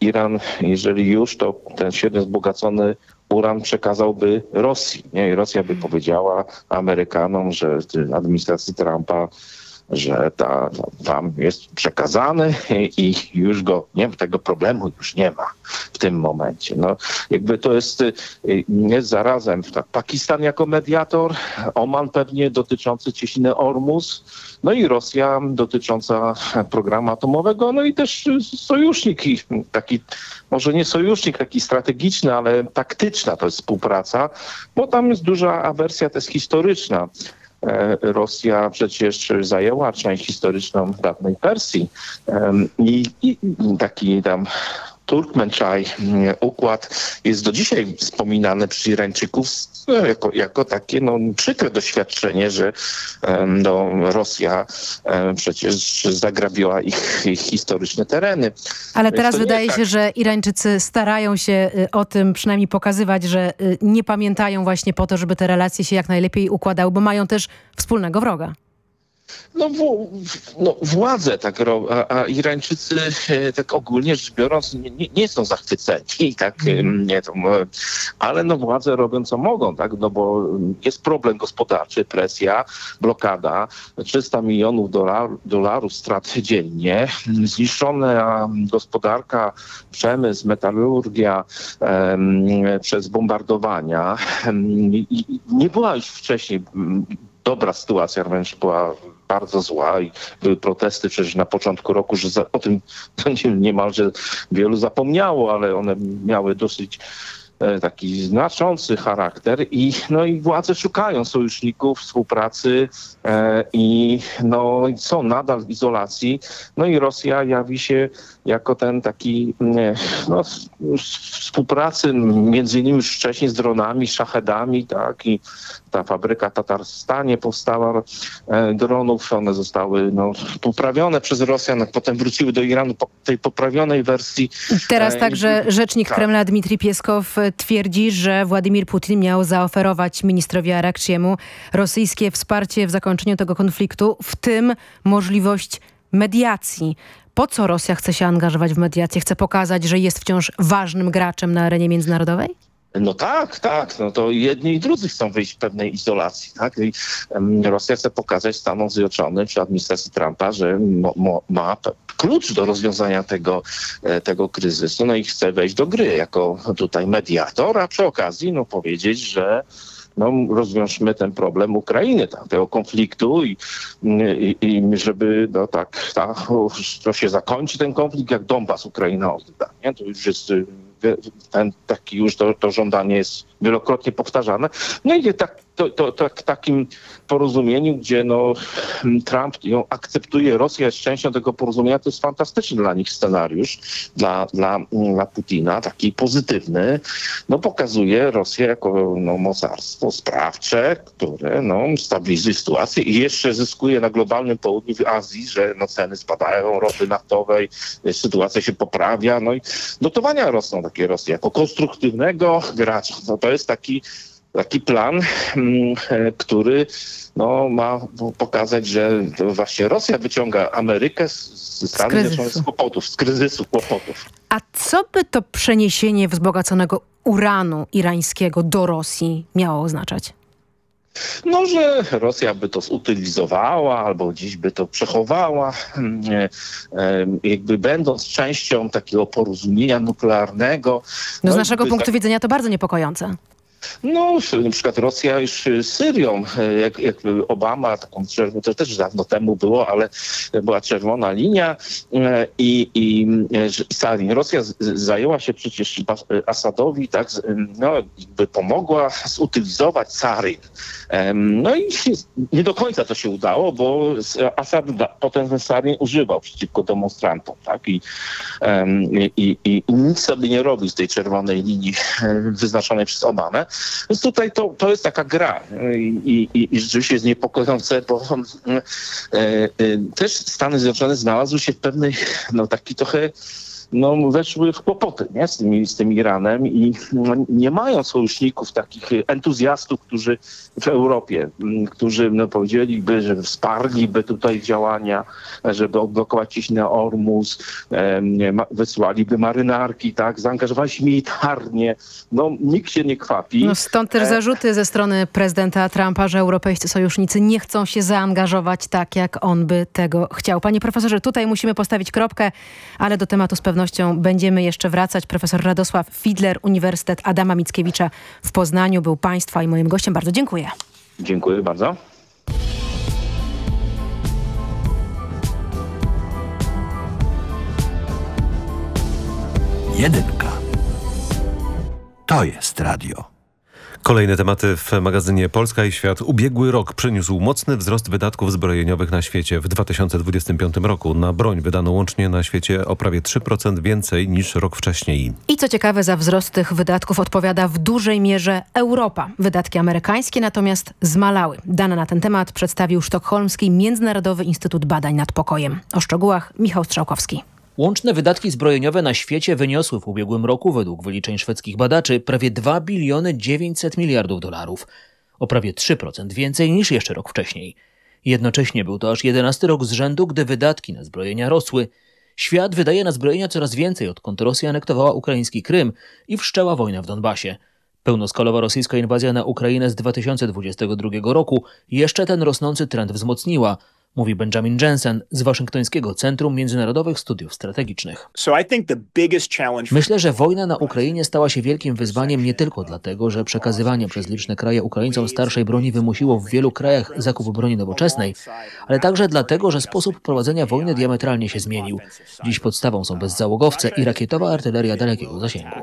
Iran, jeżeli już, to ten średnio wzbogacony uran przekazałby Rosji. Nie? I Rosja by powiedziała Amerykanom, że administracji Trumpa że ta, tam jest przekazany i już go, nie tego problemu już nie ma w tym momencie. No, jakby to jest, jest zarazem tak, Pakistan jako mediator, Oman pewnie dotyczący cieśniny Ormus, no i Rosja dotycząca programu atomowego, no i też sojusznik taki, może nie sojusznik taki strategiczny, ale taktyczna to jest współpraca, bo tam jest duża awersja też historyczna. E, Rosja przecież zajęła część historyczną dawnej Persji. I, i taki tam Turkmenczaj mm, układ jest do dzisiaj wspominany przez Irańczyków jako, jako takie no, przykre doświadczenie, że no, Rosja przecież zagrabiła ich, ich historyczne tereny. Ale teraz wydaje się, tak. że Irańczycy starają się y, o tym przynajmniej pokazywać, że y, nie pamiętają właśnie po to, żeby te relacje się jak najlepiej układały, bo mają też wspólnego wroga. No, w, no władze tak robią, a, a, Irańczycy e, tak ogólnie rzecz biorąc nie, nie, są zachwyceni, tak, mm. nie, to, ale no władze robią co mogą, tak, no bo jest problem gospodarczy, presja, blokada, 300 milionów dolar, dolarów strat dziennie, zniszczona gospodarka, przemysł, metalurgia przez bombardowania. nie była już wcześniej dobra sytuacja, wręcz była bardzo zła i były protesty przecież na początku roku, że za, o tym niemalże wielu zapomniało, ale one miały dosyć E, taki znaczący charakter i, no i władze szukają sojuszników, współpracy e, i no, są nadal w izolacji. No i Rosja jawi się jako ten taki no, współpracy między innymi już wcześniej z dronami, szachedami, tak, i ta fabryka w Tatarstanie powstała e, dronów, one zostały no, poprawione przez Rosjan, potem wróciły do Iranu po tej poprawionej wersji. Teraz także rzecznik tak. Kremla Dmitrij Pieskow twierdzi, że Władimir Putin miał zaoferować ministrowi Arakciemu rosyjskie wsparcie w zakończeniu tego konfliktu, w tym możliwość mediacji. Po co Rosja chce się angażować w mediację? Chce pokazać, że jest wciąż ważnym graczem na arenie międzynarodowej? No tak, tak. No to jedni i drudzy chcą wyjść w pewnej izolacji. Tak? I, um, Rosja chce pokazać Stanom Zjednoczonym czy administracji Trumpa, że mo, mo, ma klucz do rozwiązania tego, e, tego kryzysu, no i chce wejść do gry jako tutaj mediator, a przy okazji no, powiedzieć, że no, rozwiążmy ten problem Ukrainy, tak, tego konfliktu i, i, i żeby no, tak, ta, to się zakończy ten konflikt, jak Donbas Ukraina odda. Nie? To już jest ten, taki już to, to żądanie jest wielokrotnie powtarzane. No i tak, to, to, to, takim porozumieniu, gdzie no, Trump ją akceptuje, Rosja jest częścią tego porozumienia, to jest fantastyczny dla nich scenariusz, dla, dla, dla Putina, taki pozytywny. No, pokazuje Rosję jako no, mocarstwo sprawcze, które no, stabilizuje sytuację i jeszcze zyskuje na globalnym południu w Azji, że no, ceny spadają, ropy naftowej, sytuacja się poprawia, no i dotowania rosną takie Rosji jako konstruktywnego gracza. No, to jest taki taki plan, mm, e, który no, ma pokazać, że właśnie Rosja wyciąga Amerykę z Stanów Zjednoczonych z kłopotów, z kryzysu kłopotów. A co by to przeniesienie wzbogaconego uranu irańskiego do Rosji miało oznaczać? No, że Rosja by to zutylizowała albo gdzieś by to przechowała, mm, e, jakby będąc częścią takiego porozumienia nuklearnego. No, z naszego punktu tak... widzenia to bardzo niepokojące. No, na przykład Rosja już z Syrią, jak, jak Obama, taką to też dawno temu było, ale była czerwona linia i, i, i Rosja zajęła się przecież Asadowi, tak, no, by pomogła zutylizować Sarin. No i nie do końca to się udało, bo Assad potem używał przeciwko demonstrantom, tak, i, i, i, i nic sobie nie robił z tej czerwonej linii [laughs] wyznaczonej przez Obamę. Więc tutaj to, to jest taka gra i, i, i rzeczywiście jest niepokojące, bo e, e, też Stany Zjednoczone znalazły się w pewnej, no taki trochę no, weszły w kłopoty nie? Z, tym, z tym Iranem i no, nie mają sojuszników, takich entuzjastów, którzy w Europie, którzy no, powiedzieliby, że wsparliby tutaj działania, żeby odblokować ciśnienie Ormus, wysłaliby marynarki, tak, zaangażowali się militarnie. No, nikt się nie kwapi. No, stąd też e, zarzuty ze strony prezydenta Trumpa, że europejscy sojusznicy nie chcą się zaangażować tak, jak on by tego chciał. Panie profesorze, tutaj musimy postawić kropkę, ale do tematu z pewnością pewnością będziemy jeszcze wracać. Profesor Radosław Fidler, Uniwersytet Adama Mickiewicza w Poznaniu był Państwa i moim gościem. Bardzo dziękuję. Dziękuję bardzo. Jedynka. To jest radio. Kolejne tematy w magazynie Polska i Świat. Ubiegły rok przyniósł mocny wzrost wydatków zbrojeniowych na świecie. W 2025 roku na broń wydano łącznie na świecie o prawie 3% więcej niż rok wcześniej. I co ciekawe, za wzrost tych wydatków odpowiada w dużej mierze Europa. Wydatki amerykańskie natomiast zmalały. Dane na ten temat przedstawił sztokholmski Międzynarodowy Instytut Badań nad Pokojem. O szczegółach Michał Strzałkowski. Łączne wydatki zbrojeniowe na świecie wyniosły w ubiegłym roku, według wyliczeń szwedzkich badaczy, prawie 2 biliony 900 miliardów dolarów. O prawie 3% więcej niż jeszcze rok wcześniej. Jednocześnie był to aż 11 rok z rzędu, gdy wydatki na zbrojenia rosły. Świat wydaje na zbrojenia coraz więcej, odkąd Rosja anektowała ukraiński Krym i wszczęła wojnę w Donbasie. Pełnoskalowa rosyjska inwazja na Ukrainę z 2022 roku jeszcze ten rosnący trend wzmocniła – mówi Benjamin Jensen z Waszyngtońskiego Centrum Międzynarodowych Studiów Strategicznych. Myślę, że wojna na Ukrainie stała się wielkim wyzwaniem nie tylko dlatego, że przekazywanie przez liczne kraje Ukraińcom starszej broni wymusiło w wielu krajach zakup broni nowoczesnej, ale także dlatego, że sposób prowadzenia wojny diametralnie się zmienił. Dziś podstawą są bezzałogowce i rakietowa artyleria dalekiego zasięgu.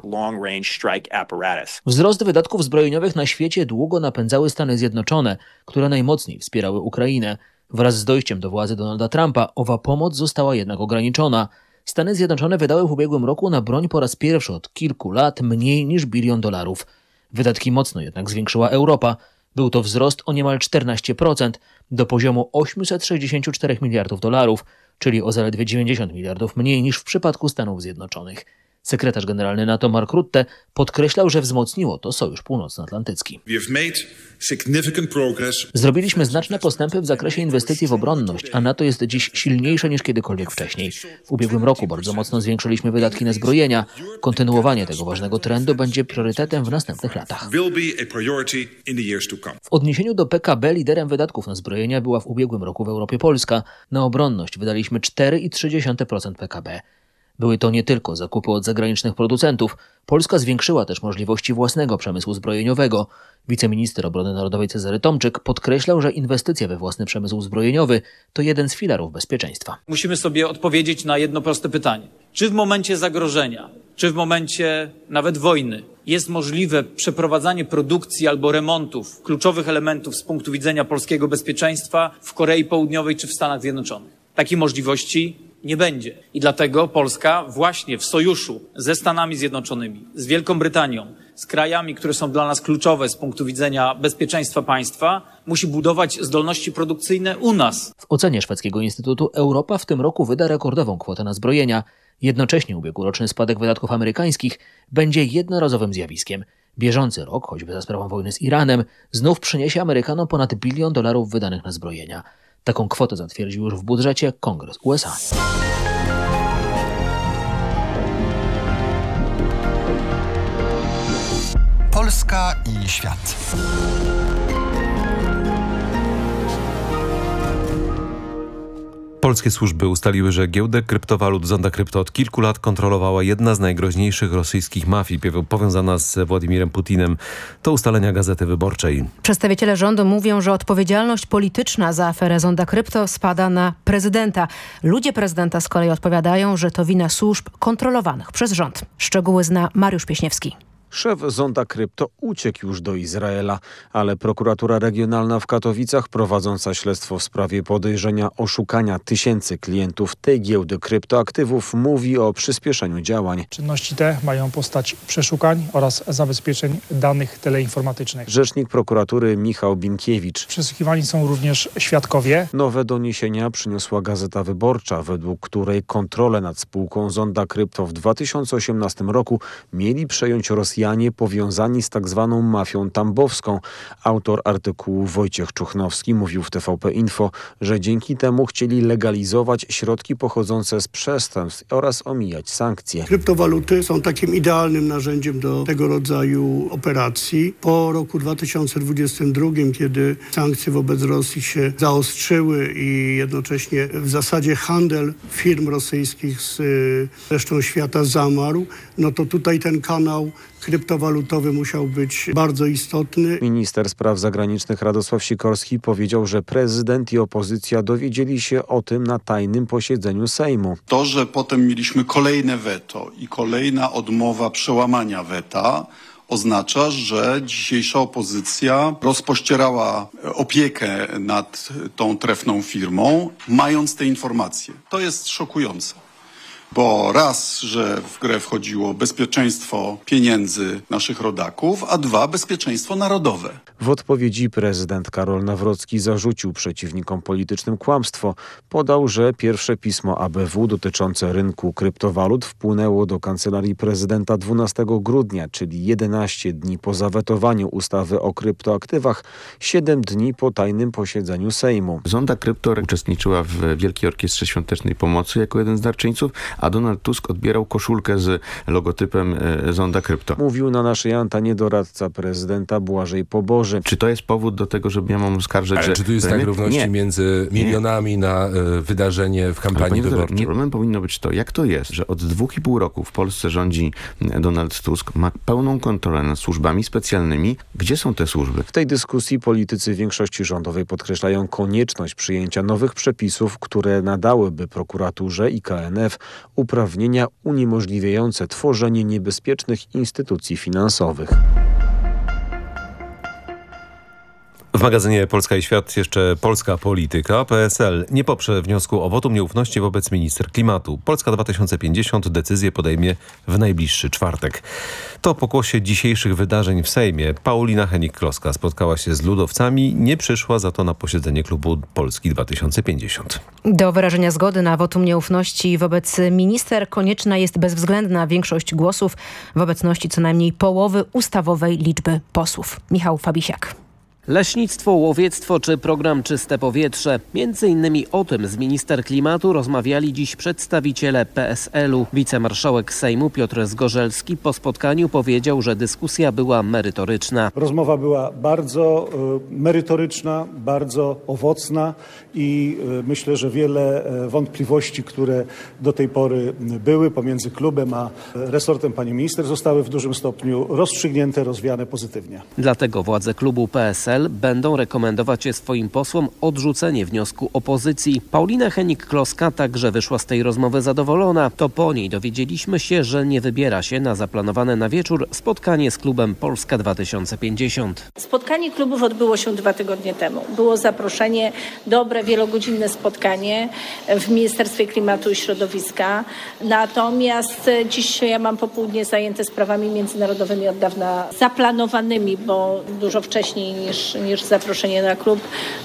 Wzrost wydatków zbrojeniowych na świecie długo napędzały Stany Zjednoczone, które najmocniej wspierały Ukrainę. Wraz z dojściem do władzy Donalda Trumpa owa pomoc została jednak ograniczona. Stany Zjednoczone wydały w ubiegłym roku na broń po raz pierwszy od kilku lat mniej niż bilion dolarów. Wydatki mocno jednak zwiększyła Europa. Był to wzrost o niemal 14% do poziomu 864 miliardów dolarów, czyli o zaledwie 90 miliardów mniej niż w przypadku Stanów Zjednoczonych. Sekretarz generalny NATO Mark Rutte podkreślał, że wzmocniło to Sojusz Północnoatlantycki. Zrobiliśmy znaczne postępy w zakresie inwestycji w obronność, a NATO jest dziś silniejsze niż kiedykolwiek wcześniej. W ubiegłym roku bardzo mocno zwiększyliśmy wydatki na zbrojenia. Kontynuowanie tego ważnego trendu będzie priorytetem w następnych latach. W odniesieniu do PKB liderem wydatków na zbrojenia była w ubiegłym roku w Europie Polska. Na obronność wydaliśmy 4,3% PKB. Były to nie tylko zakupy od zagranicznych producentów. Polska zwiększyła też możliwości własnego przemysłu zbrojeniowego. Wiceminister obrony narodowej Cezary Tomczyk podkreślał, że inwestycja we własny przemysł zbrojeniowy to jeden z filarów bezpieczeństwa. Musimy sobie odpowiedzieć na jedno proste pytanie. Czy w momencie zagrożenia, czy w momencie nawet wojny jest możliwe przeprowadzanie produkcji albo remontów kluczowych elementów z punktu widzenia polskiego bezpieczeństwa w Korei Południowej czy w Stanach Zjednoczonych? Takiej możliwości nie będzie. I dlatego Polska właśnie w sojuszu ze Stanami Zjednoczonymi, z Wielką Brytanią, z krajami, które są dla nas kluczowe z punktu widzenia bezpieczeństwa państwa, musi budować zdolności produkcyjne u nas. W ocenie szwedzkiego instytutu Europa w tym roku wyda rekordową kwotę na zbrojenia. Jednocześnie ubiegłoroczny spadek wydatków amerykańskich będzie jednorazowym zjawiskiem. Bieżący rok, choćby za sprawą wojny z Iranem, znów przyniesie Amerykanom ponad bilion dolarów wydanych na zbrojenia. Taką kwotę zatwierdził już w budżecie Kongres USA. Polska i świat. Polskie służby ustaliły, że giełdę kryptowalut Zonda Krypto od kilku lat kontrolowała jedna z najgroźniejszych rosyjskich mafii powiązana z Władimirem Putinem. To ustalenia Gazety Wyborczej. Przedstawiciele rządu mówią, że odpowiedzialność polityczna za aferę Zonda Krypto spada na prezydenta. Ludzie prezydenta z kolei odpowiadają, że to wina służb kontrolowanych przez rząd. Szczegóły zna Mariusz Pieśniewski. Szef Zonda Krypto uciekł już do Izraela, ale prokuratura regionalna w Katowicach prowadząca śledztwo w sprawie podejrzenia oszukania tysięcy klientów tej giełdy kryptoaktywów mówi o przyspieszeniu działań. Czynności te mają postać przeszukań oraz zabezpieczeń danych teleinformatycznych. Rzecznik prokuratury Michał Binkiewicz. Przesłuchiwani są również świadkowie. Nowe doniesienia przyniosła Gazeta Wyborcza, według której kontrolę nad spółką Zonda Krypto w 2018 roku mieli przejąć Rosjanie Rosjanie powiązani z tak zwaną mafią tambowską. Autor artykułu Wojciech Czuchnowski mówił w TVP Info, że dzięki temu chcieli legalizować środki pochodzące z przestępstw oraz omijać sankcje. Kryptowaluty są takim idealnym narzędziem do tego rodzaju operacji. Po roku 2022, kiedy sankcje wobec Rosji się zaostrzyły i jednocześnie w zasadzie handel firm rosyjskich z y, resztą świata zamarł, no to tutaj ten kanał kryptowalutowy musiał być bardzo istotny. Minister Spraw Zagranicznych Radosław Sikorski powiedział, że prezydent i opozycja dowiedzieli się o tym na tajnym posiedzeniu Sejmu. To, że potem mieliśmy kolejne weto i kolejna odmowa przełamania weta, oznacza, że dzisiejsza opozycja rozpościerała opiekę nad tą trefną firmą, mając te informacje. To jest szokujące bo raz, że w grę wchodziło bezpieczeństwo pieniędzy naszych rodaków, a dwa, bezpieczeństwo narodowe. W odpowiedzi prezydent Karol Nawrocki zarzucił przeciwnikom politycznym kłamstwo. Podał, że pierwsze pismo ABW dotyczące rynku kryptowalut wpłynęło do kancelarii prezydenta 12 grudnia, czyli 11 dni po zawetowaniu ustawy o kryptoaktywach, 7 dni po tajnym posiedzeniu Sejmu. Zonda Krypto uczestniczyła w Wielkiej Orkiestrze Świątecznej Pomocy jako jeden z darczyńców, a Donald Tusk odbierał koszulkę z logotypem e, Zonda Krypto. Mówił na naszej antenie doradca prezydenta Błażej Poboży. Czy to jest powód do tego, że ja mam oskarżyć, Ale że... czy tu jest tak równości nie. między milionami nie. na y, wydarzenie w kampanii wyborczej? Problemem powinno być to, jak to jest, że od dwóch i pół roku w Polsce rządzi Donald Tusk, ma pełną kontrolę nad służbami specjalnymi. Gdzie są te służby? W tej dyskusji politycy większości rządowej podkreślają konieczność przyjęcia nowych przepisów, które nadałyby prokuraturze i KNF uprawnienia uniemożliwiające tworzenie niebezpiecznych instytucji finansowych. W magazynie Polska i Świat jeszcze polska polityka. PSL nie poprze wniosku o wotum nieufności wobec minister klimatu. Polska 2050 decyzję podejmie w najbliższy czwartek. To pokłosie dzisiejszych wydarzeń w Sejmie. Paulina Henik-Kloska spotkała się z ludowcami, nie przyszła za to na posiedzenie klubu Polski 2050. Do wyrażenia zgody na wotum nieufności wobec minister konieczna jest bezwzględna większość głosów w obecności co najmniej połowy ustawowej liczby posłów. Michał Fabisiak. Leśnictwo, łowiectwo czy program Czyste Powietrze. Między innymi o tym z minister klimatu rozmawiali dziś przedstawiciele PSL-u. Wicemarszałek Sejmu Piotr Zgorzelski po spotkaniu powiedział, że dyskusja była merytoryczna. Rozmowa była bardzo y, merytoryczna, bardzo owocna i y, myślę, że wiele y, wątpliwości, które do tej pory były pomiędzy klubem a resortem pani minister zostały w dużym stopniu rozstrzygnięte, rozwiane pozytywnie. Dlatego władze klubu PSL będą rekomendować swoim posłom odrzucenie wniosku opozycji. Paulina Henik-Kloska także wyszła z tej rozmowy zadowolona. To po niej dowiedzieliśmy się, że nie wybiera się na zaplanowane na wieczór spotkanie z klubem Polska 2050. Spotkanie klubów odbyło się dwa tygodnie temu. Było zaproszenie, dobre, wielogodzinne spotkanie w Ministerstwie Klimatu i Środowiska. Natomiast dziś ja mam popołudnie zajęte sprawami międzynarodowymi od dawna zaplanowanymi, bo dużo wcześniej niż niż, zaproszenie na klub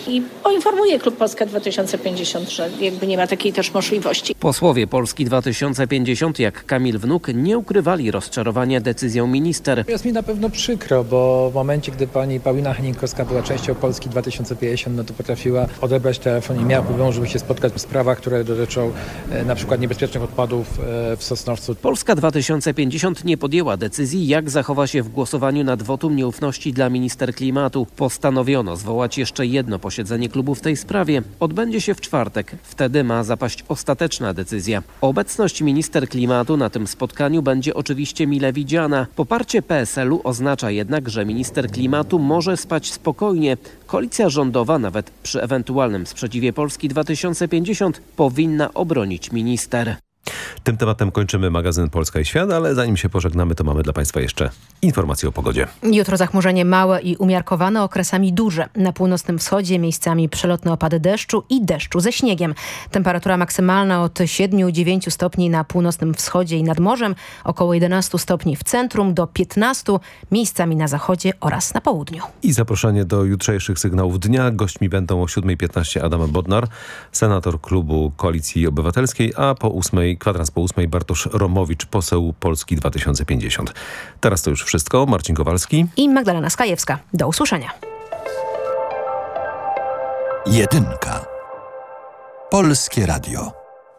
i poinformuję Klub Polska 2050, że jakby nie ma takiej też możliwości. Posłowie Polski 2050 jak Kamil Wnuk nie ukrywali rozczarowania decyzją minister. Jest mi na pewno przykro, bo w momencie, gdy pani Paulina Heninkowska była częścią Polski 2050, no to potrafiła odebrać telefon i miała problem, żeby się spotkać w sprawach, które dotyczą e, na przykład niebezpiecznych odpadów e, w Sosnowcu. Polska 2050 nie podjęła decyzji, jak zachowa się w głosowaniu nad wotum nieufności dla minister klimatu. Postanowiono zwołać jeszcze jedno posiedzenie klubu w tej sprawie. Odbędzie się w czwartek. Wtedy ma zapaść ostateczna decyzja. Obecność minister klimatu na tym spotkaniu będzie oczywiście mile widziana. Poparcie PSL-u oznacza jednak, że minister klimatu może spać spokojnie. Koalicja rządowa, nawet przy ewentualnym sprzeciwie Polski 2050, powinna obronić minister. Tym tematem kończymy magazyn Polska i Świat, ale zanim się pożegnamy, to mamy dla Państwa jeszcze informacje o pogodzie. Jutro zachmurzenie małe i umiarkowane, okresami duże. Na północnym wschodzie miejscami przelotne opady deszczu i deszczu ze śniegiem. Temperatura maksymalna od 7-9 stopni na północnym wschodzie i nad morzem, około 11 stopni w centrum do 15 miejscami na zachodzie oraz na południu. I zaproszenie do jutrzejszych sygnałów dnia. Gośćmi będą o 7.15 Adam Bodnar, senator klubu Koalicji Obywatelskiej, a po 8 kwadrans po 8 Bartosz Romowicz, poseł Polski 2050. Teraz to już wszystko. Marcin Kowalski i Magdalena Skajewska. Do usłyszenia. Jedynka. Polskie Radio.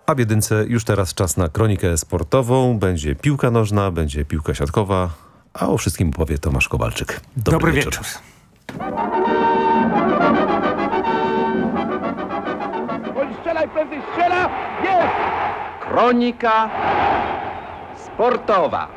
A w jedynce już teraz czas na kronikę sportową. Będzie piłka nożna, będzie piłka siatkowa, a o wszystkim powie Tomasz Kowalczyk. Dobry, Dobry wieczór. wieczór. Kronika sportowa.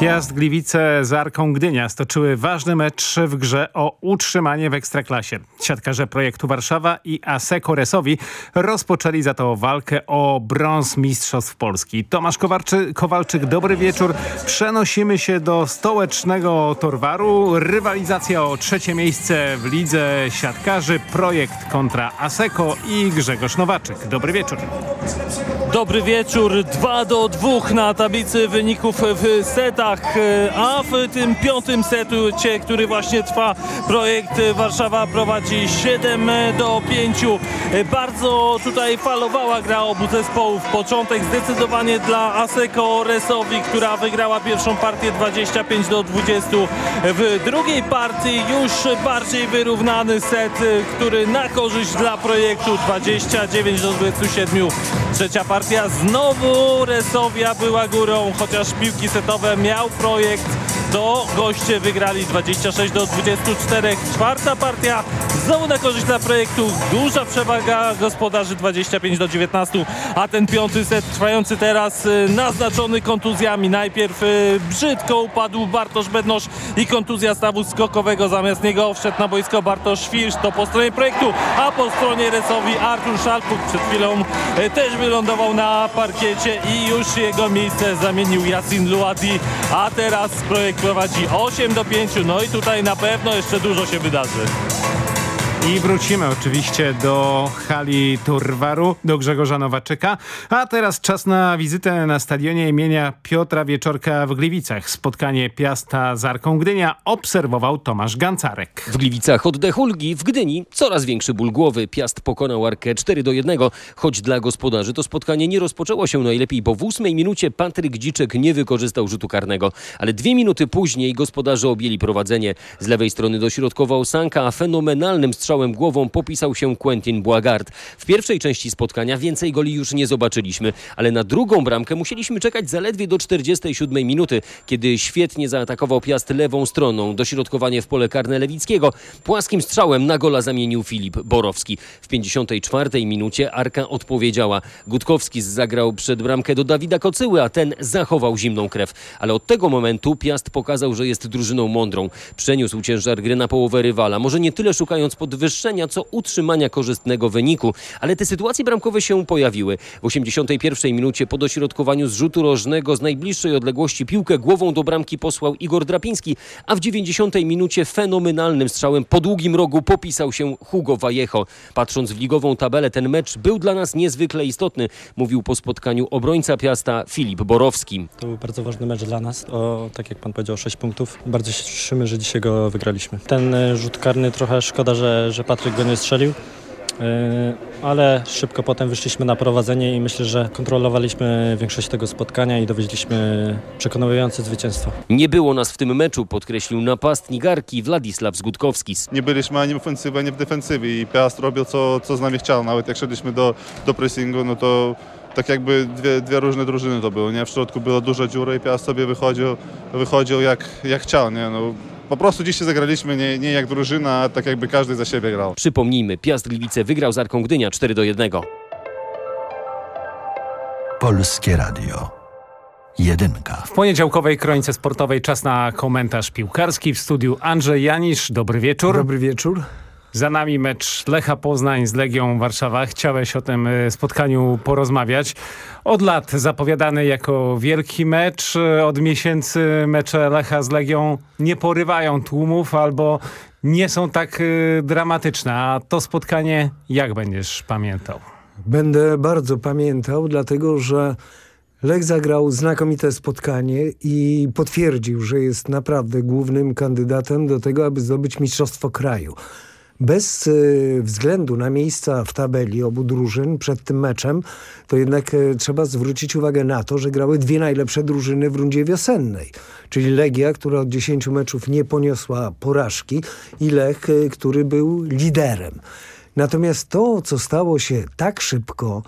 Piast Gliwice z Arką Gdynia stoczyły ważny mecz w grze o utrzymanie w Ekstraklasie. Siatkarze projektu Warszawa i Aseko Resowi rozpoczęli za to walkę o brąz Mistrzostw Polski. Tomasz Kowalczyk, Kowalczyk, dobry wieczór. Przenosimy się do stołecznego Torwaru. Rywalizacja o trzecie miejsce w lidze siatkarzy. Projekt kontra Aseko i Grzegorz Nowaczyk. Dobry wieczór. Dobry wieczór. 2 do 2 na tablicy wyników w setach a w tym piątym secie, który właśnie trwa, projekt Warszawa prowadzi 7 do 5. Bardzo tutaj falowała gra obu zespołów. Początek zdecydowanie dla Aseko Resowi, która wygrała pierwszą partię 25 do 20. W drugiej partii już bardziej wyrównany set, który na korzyść dla projektu 29 do 27. Trzecia partia znowu Resowia była górą, chociaż piłki setowe miał projekt, to goście wygrali 26 do 24. Czwarta partia znowu na korzyść dla projektu. Duża przewaga gospodarzy 25 do 19, a ten piąty set trwający teraz y, naznaczony kontuzjami. Najpierw y, brzydko upadł Bartosz Bednosz i kontuzja stawu skokowego. Zamiast niego wszedł na boisko Bartosz Filsz. To po stronie projektu, a po stronie Resowi Artur Szalpuk przed chwilą y, też wylądował na parkiecie i już jego miejsce zamienił Yasin Luadi, a teraz projekt prowadzi 8 do 5. No i tutaj na pewno jeszcze dużo się wydarzy. I wrócimy oczywiście do hali Turwaru, do Grzegorza Nowaczyka. A teraz czas na wizytę na stadionie imienia Piotra Wieczorka w Gliwicach. Spotkanie Piasta z Arką Gdynia obserwował Tomasz Gancarek. W Gliwicach oddech ulgi, w Gdyni coraz większy ból głowy. Piast pokonał Arkę 4 do 1, choć dla gospodarzy to spotkanie nie rozpoczęło się najlepiej, bo w ósmej minucie Patryk Dziczek nie wykorzystał rzutu karnego. Ale dwie minuty później gospodarze objęli prowadzenie. Z lewej strony dośrodkował Sanka, a fenomenalnym strzałem strzałem głową popisał się Quentin Boisgard. W pierwszej części spotkania więcej goli już nie zobaczyliśmy, ale na drugą bramkę musieliśmy czekać zaledwie do 47 minuty, kiedy świetnie zaatakował Piast lewą stroną. Dośrodkowanie w pole karne Lewickiego. Płaskim strzałem na gola zamienił Filip Borowski. W 54 minucie Arka odpowiedziała. Gutkowski zagrał przed bramkę do Dawida Kocyły, a ten zachował zimną krew. Ale od tego momentu Piast pokazał, że jest drużyną mądrą. Przeniósł ciężar gry na połowę rywala. Może nie tyle szukając podwyższenia, podwyższenia, co utrzymania korzystnego wyniku. Ale te sytuacje bramkowe się pojawiły. W 81 minucie po dośrodkowaniu z rzutu rożnego z najbliższej odległości piłkę głową do bramki posłał Igor Drapiński, a w 90 minucie fenomenalnym strzałem po długim rogu popisał się Hugo Vallejo. Patrząc w ligową tabelę, ten mecz był dla nas niezwykle istotny, mówił po spotkaniu obrońca Piasta Filip Borowski. To był bardzo ważny mecz dla nas, o, tak jak pan powiedział, 6 punktów. Bardzo się cieszymy, że dzisiaj go wygraliśmy. Ten e, rzut karny trochę szkoda, że, że Patryk go nie strzelił. Ale szybko potem wyszliśmy na prowadzenie i myślę, że kontrolowaliśmy większość tego spotkania i dowieźliśmy przekonujące zwycięstwo. Nie było nas w tym meczu, podkreślił napastnik Arki Władysław Zgutkowskis. Nie byliśmy ani w ofensywie, ani w defensywie i Piast robił co, co z nami chciał. Nawet jak szedliśmy do, do pressingu, no to tak jakby dwie, dwie różne drużyny to były, nie? W środku była duża dziura i Piast sobie wychodził, wychodził jak, jak chciał, nie? No, po prostu dziś się zagraliśmy nie, nie jak drużyna, a tak jakby każdy za siebie grał. Przypomnijmy, Piast Gliwice wygrał z Arką Gdynia 4 do 1. Polskie Radio. Jedynka. W poniedziałkowej kronice sportowej czas na komentarz piłkarski. W studiu Andrzej Janisz. Dobry wieczór. Dobry wieczór. Za nami mecz Lecha Poznań z Legią Warszawa. Chciałeś o tym e, spotkaniu porozmawiać. Od lat zapowiadany jako wielki mecz. Od miesięcy mecze Lecha z Legią nie porywają tłumów albo nie są tak e, dramatyczne. A to spotkanie jak będziesz pamiętał? Będę bardzo pamiętał, dlatego że Lech zagrał znakomite spotkanie i potwierdził, że jest naprawdę głównym kandydatem do tego, aby zdobyć Mistrzostwo Kraju. Bez y, względu na miejsca w tabeli obu drużyn przed tym meczem, to jednak y, trzeba zwrócić uwagę na to, że grały dwie najlepsze drużyny w rundzie wiosennej. Czyli Legia, która od 10 meczów nie poniosła porażki i Lech, y, który był liderem. Natomiast to, co stało się tak szybko,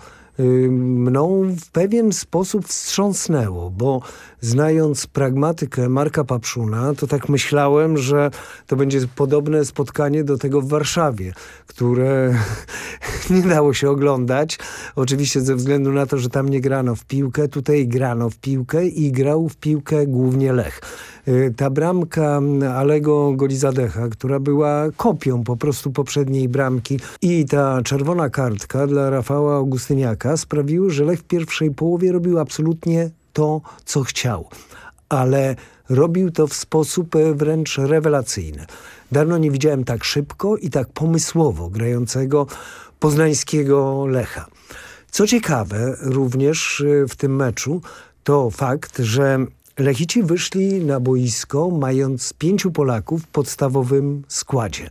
mną w pewien sposób wstrząsnęło, bo znając pragmatykę Marka Papszuna, to tak myślałem, że to będzie podobne spotkanie do tego w Warszawie, które [laughs] nie dało się oglądać. Oczywiście ze względu na to, że tam nie grano w piłkę, tutaj grano w piłkę i grał w piłkę głównie Lech. Y, ta bramka Alego Golizadecha, która była kopią po prostu poprzedniej bramki i ta czerwona kartka dla Rafała Augustyniaka sprawiły, że Lech w pierwszej połowie robił absolutnie to, co chciał. Ale robił to w sposób e, wręcz rewelacyjny. Dawno nie widziałem tak szybko i tak pomysłowo grającego poznańskiego Lecha. Co ciekawe również e, w tym meczu to fakt, że Lechici wyszli na boisko mając pięciu Polaków w podstawowym składzie.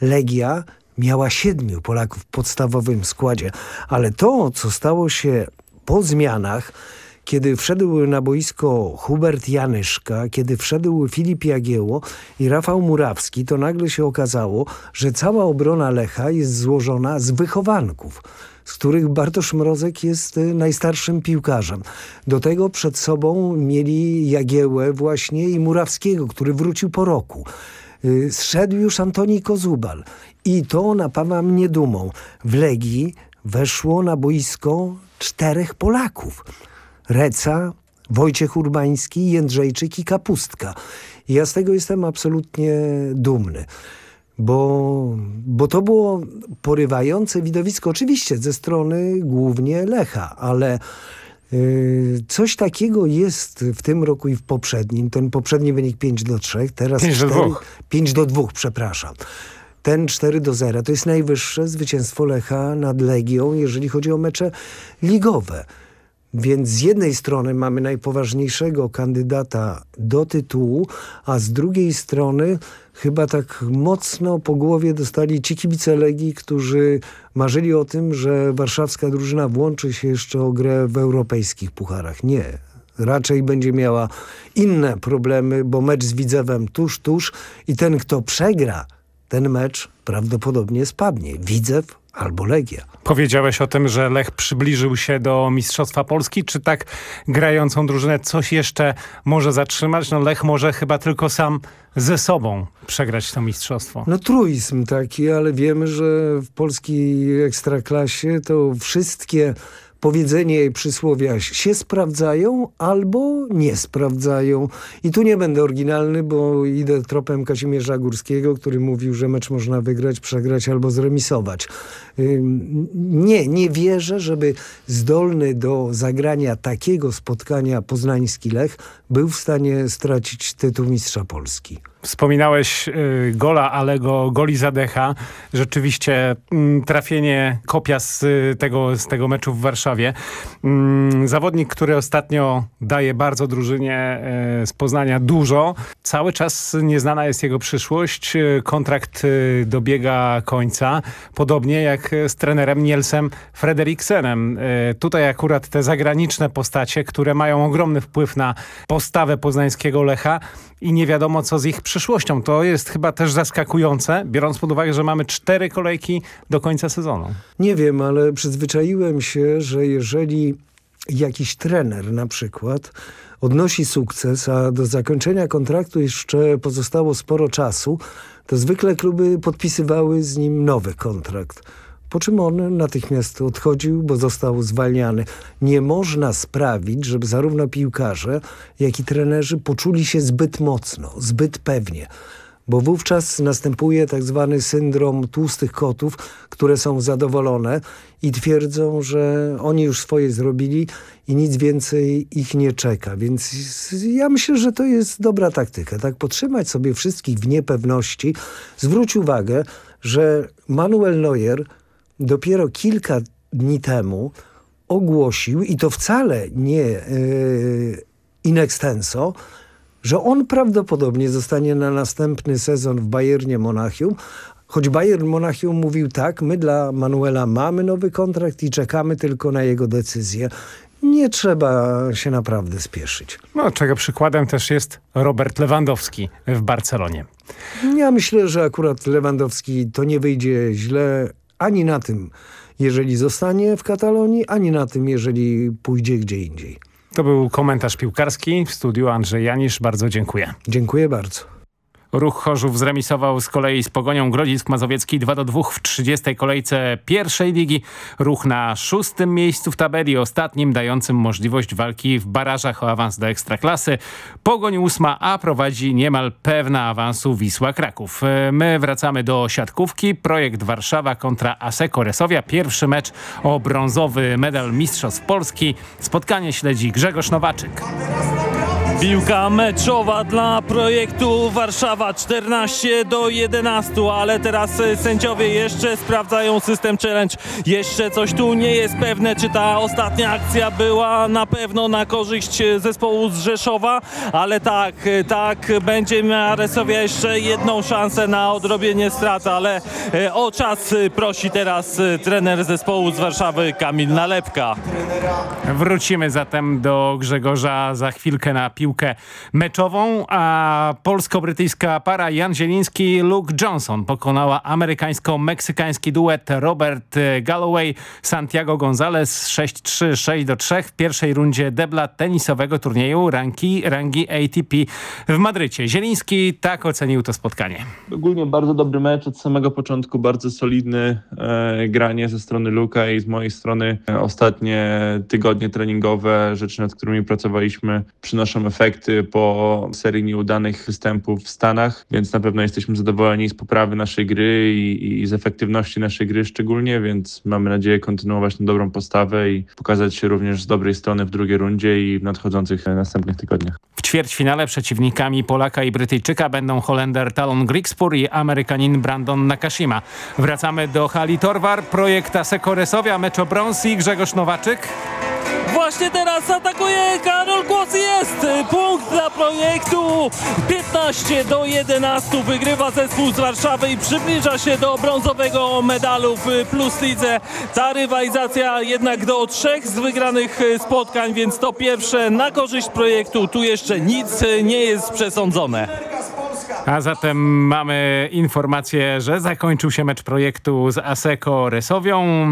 Legia miała siedmiu Polaków w podstawowym składzie, ale to, co stało się po zmianach, kiedy wszedł na boisko Hubert Janyszka, kiedy wszedł Filip Jagieło i Rafał Murawski, to nagle się okazało, że cała obrona Lecha jest złożona z wychowanków z których Bartosz Mrozek jest y, najstarszym piłkarzem. Do tego przed sobą mieli Jagiełę właśnie i Murawskiego, który wrócił po roku. Y, zszedł już Antoni Kozubal i to napawa mnie dumą. W Legii weszło na boisko czterech Polaków. Reca, Wojciech Urbański, Jędrzejczyk i Kapustka. Ja z tego jestem absolutnie dumny bo, bo to było porywające widowisko, oczywiście ze strony głównie Lecha, ale y, coś takiego jest w tym roku i w poprzednim. Ten poprzedni wynik 5 do 3, teraz 5 do 2. 5 do 2, przepraszam. Ten 4 do 0 to jest najwyższe zwycięstwo Lecha nad Legią, jeżeli chodzi o mecze ligowe. Więc z jednej strony mamy najpoważniejszego kandydata do tytułu, a z drugiej strony chyba tak mocno po głowie dostali ci kibice Legii, którzy marzyli o tym, że warszawska drużyna włączy się jeszcze o grę w europejskich pucharach. Nie. Raczej będzie miała inne problemy, bo mecz z Widzewem tuż, tuż i ten, kto przegra ten mecz prawdopodobnie spadnie. Widzew albo Legia. Powiedziałeś o tym, że Lech przybliżył się do Mistrzostwa Polski. Czy tak grającą drużynę coś jeszcze może zatrzymać? No Lech może chyba tylko sam ze sobą przegrać to mistrzostwo. No truizm taki, ale wiemy, że w polskiej ekstraklasie to wszystkie powiedzenie i przysłowia się sprawdzają albo nie sprawdzają. I tu nie będę oryginalny, bo idę tropem Kazimierza Górskiego, który mówił, że mecz można wygrać, przegrać albo zremisować. Nie, nie wierzę, żeby zdolny do zagrania takiego spotkania poznański Lech był w stanie stracić tytuł mistrza Polski. Wspominałeś y, gola Alego, goli Zadecha. Rzeczywiście y, trafienie kopia z y, tego, z tego meczu w Warszawie. Mm, zawodnik, który ostatnio daje bardzo drużynie y, z Poznania dużo. Cały czas nieznana jest jego przyszłość. Kontrakt dobiega końca. Podobnie jak z trenerem Nielsem Frederiksenem. Tutaj akurat te zagraniczne postacie, które mają ogromny wpływ na postawę poznańskiego Lecha i nie wiadomo co z ich przyszłością. To jest chyba też zaskakujące, biorąc pod uwagę, że mamy cztery kolejki do końca sezonu. Nie wiem, ale przyzwyczaiłem się, że jeżeli jakiś trener na przykład odnosi sukces, a do zakończenia kontraktu jeszcze pozostało sporo czasu, to zwykle kluby podpisywały z nim nowy kontrakt. Po czym on natychmiast odchodził, bo został zwalniany. Nie można sprawić, żeby zarówno piłkarze, jak i trenerzy poczuli się zbyt mocno, zbyt pewnie bo wówczas następuje tak zwany syndrom tłustych kotów, które są zadowolone i twierdzą, że oni już swoje zrobili i nic więcej ich nie czeka. Więc ja myślę, że to jest dobra taktyka. Tak podtrzymać sobie wszystkich w niepewności. Zwróć uwagę, że Manuel Neuer dopiero kilka dni temu ogłosił, i to wcale nie yy, in extenso, że on prawdopodobnie zostanie na następny sezon w Bayernie Monachium, choć Bayern Monachium mówił tak, my dla Manuela mamy nowy kontrakt i czekamy tylko na jego decyzję. Nie trzeba się naprawdę spieszyć. No, czego przykładem też jest Robert Lewandowski w Barcelonie. Ja myślę, że akurat Lewandowski to nie wyjdzie źle ani na tym, jeżeli zostanie w Katalonii, ani na tym, jeżeli pójdzie gdzie indziej. To był komentarz piłkarski. W studiu Andrzej Janisz. Bardzo dziękuję. Dziękuję bardzo. Ruch Chorzów zremisował z kolei z Pogonią Grodzisk Mazowiecki 2 do 2 w 30. kolejce pierwszej ligi. Ruch na szóstym miejscu w tabeli, ostatnim dającym możliwość walki w barażach o awans do Ekstraklasy. Pogoń ósma, a prowadzi niemal pewna awansu Wisła Kraków. My wracamy do siatkówki. Projekt Warszawa kontra Aseko Resowia. Pierwszy mecz o brązowy medal Mistrzostw Polski. Spotkanie śledzi Grzegorz Nowaczyk. Piłka meczowa dla projektu Warszawa 14 do 11, ale teraz e, sędziowie jeszcze sprawdzają system challenge. Jeszcze coś tu nie jest pewne, czy ta ostatnia akcja była na pewno na korzyść e, zespołu z Rzeszowa, ale tak, e, tak, będzie miała Resowia jeszcze jedną szansę na odrobienie strat, ale o czas prosi teraz trener zespołu z Warszawy Kamil Nalepka. Wrócimy zatem do Grzegorza za chwilkę na piłkę piłkę meczową, a polsko-brytyjska para Jan Zieliński Luke Johnson pokonała amerykańsko-meksykański duet Robert Galloway Santiago Gonzalez 6-3, 6-3 w pierwszej rundzie debla tenisowego turnieju rangi, rangi ATP w Madrycie. Zieliński tak ocenił to spotkanie. Ogólnie bardzo dobry mecz od samego początku, bardzo solidny e, granie ze strony Luka i z mojej strony e, ostatnie tygodnie treningowe, rzeczy nad którymi pracowaliśmy przynoszą efekty po serii nieudanych występów w Stanach, więc na pewno jesteśmy zadowoleni z poprawy naszej gry i, i z efektywności naszej gry szczególnie, więc mamy nadzieję kontynuować tę dobrą postawę i pokazać się również z dobrej strony w drugiej rundzie i w nadchodzących następnych tygodniach. W ćwierćfinale przeciwnikami Polaka i Brytyjczyka będą Holender Talon Grigspur i Amerykanin Brandon Nakashima. Wracamy do hali Torwar, projekt Aseko Resowia, mecz o brąz i Grzegorz Nowaczyk. Właśnie teraz atakuje Karol Głos jest punkt dla projektu 15 do 11 wygrywa zespół z Warszawy i przybliża się do brązowego medalu w Plus Lidze. Ta rywalizacja jednak do trzech z wygranych spotkań, więc to pierwsze na korzyść projektu. Tu jeszcze nic nie jest przesądzone. A zatem mamy informację, że zakończył się mecz projektu z Aseko Resowią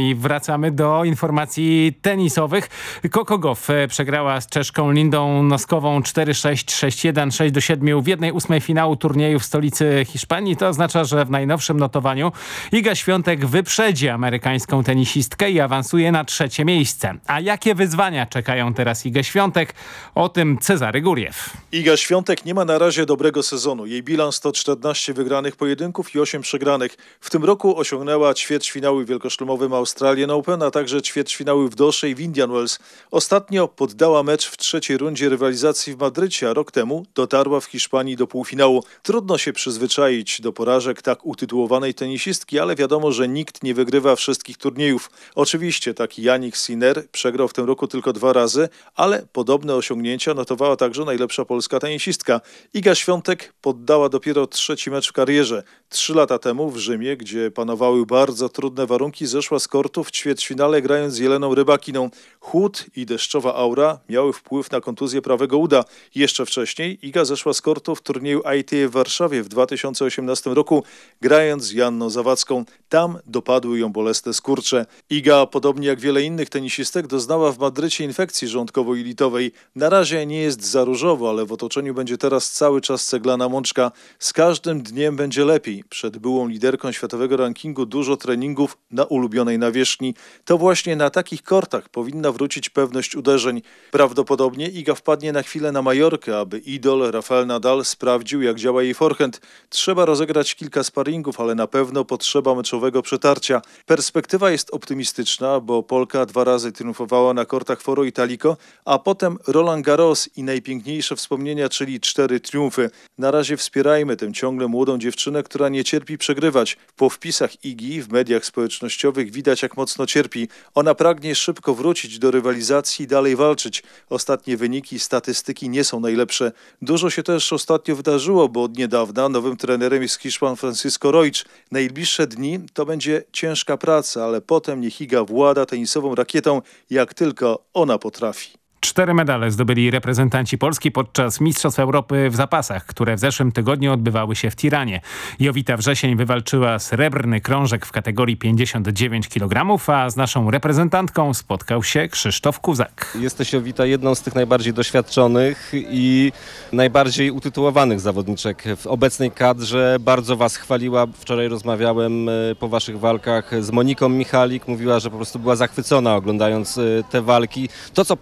i wracamy do informacji tenisowych. Coco Goff przegrała z Czeszką Lindą Noskową 4-6, 6-1, 6-7 w jednej ósmej finału turnieju w stolicy Hiszpanii. To oznacza, że w najnowszym notowaniu Iga Świątek wyprzedzi amerykańską tenisistkę i awansuje na trzecie miejsce. A jakie wyzwania czekają teraz Igę Świątek? O tym Cezary Góriew. Iga Świątek nie ma na razie dobrego sezonu sezonu. Jej bilans to 14 wygranych pojedynków i 8 przegranych. W tym roku osiągnęła ćwierćfinały w wielkoszlemowym Australian Open, a także ćwierćfinały w Dosze i w Indian Wells. Ostatnio poddała mecz w trzeciej rundzie rywalizacji w Madrycie, a rok temu dotarła w Hiszpanii do półfinału. Trudno się przyzwyczaić do porażek tak utytułowanej tenisistki, ale wiadomo, że nikt nie wygrywa wszystkich turniejów. Oczywiście taki Janik Sinner przegrał w tym roku tylko dwa razy, ale podobne osiągnięcia notowała także najlepsza polska tenisistka. Iga Świątek poddała dopiero trzeci mecz w karierze. Trzy lata temu w Rzymie, gdzie panowały bardzo trudne warunki, zeszła z kortu w ćwierćfinale grając z Jeleną Rybakiną. Chłód i deszczowa aura miały wpływ na kontuzję prawego uda. Jeszcze wcześniej Iga zeszła z kortu w turnieju ITA w Warszawie w 2018 roku, grając z Janną Zawadzką. Tam dopadły ją bolesne skurcze. Iga, podobnie jak wiele innych tenisistek, doznała w Madrycie infekcji żołądkowo-jelitowej. Na razie nie jest za różowo, ale w otoczeniu będzie teraz cały czas ceglana mączka. Z każdym dniem będzie lepiej. Przed byłą liderką światowego rankingu dużo treningów na ulubionej nawierzchni. To właśnie na takich kortach powinna wrócić pewność uderzeń. Prawdopodobnie Iga wpadnie na chwilę na Majorkę, aby idol Rafael Nadal sprawdził jak działa jej forehand. Trzeba rozegrać kilka sparingów, ale na pewno potrzeba meczowego przetarcia. Perspektywa jest optymistyczna, bo Polka dwa razy triumfowała na kortach Foro Italico, a potem Roland Garros i najpiękniejsze wspomnienia, czyli cztery triumfy. Na razie wspierajmy tę ciągle młodą dziewczynę, która nie cierpi przegrywać. Po wpisach Igi w mediach społecznościowych widać jak mocno cierpi. Ona pragnie szybko wrócić do rywalizacji i dalej walczyć. Ostatnie wyniki, statystyki nie są najlepsze. Dużo się też ostatnio wydarzyło, bo od niedawna nowym trenerem jest Hiszpan Francisco Roig. Najbliższe dni to będzie ciężka praca, ale potem niech Iga włada tenisową rakietą, jak tylko ona potrafi. Cztery medale zdobyli reprezentanci Polski podczas Mistrzostw Europy w zapasach, które w zeszłym tygodniu odbywały się w Tiranie. Jowita Wrzesień wywalczyła srebrny krążek w kategorii 59 kg, a z naszą reprezentantką spotkał się Krzysztof Kuzak. Jesteś Jowita jedną z tych najbardziej doświadczonych i najbardziej utytułowanych zawodniczek w obecnej kadrze. Bardzo was chwaliła. Wczoraj rozmawiałem e, po waszych walkach z Moniką Michalik. Mówiła, że po prostu była zachwycona oglądając e, te walki. To, co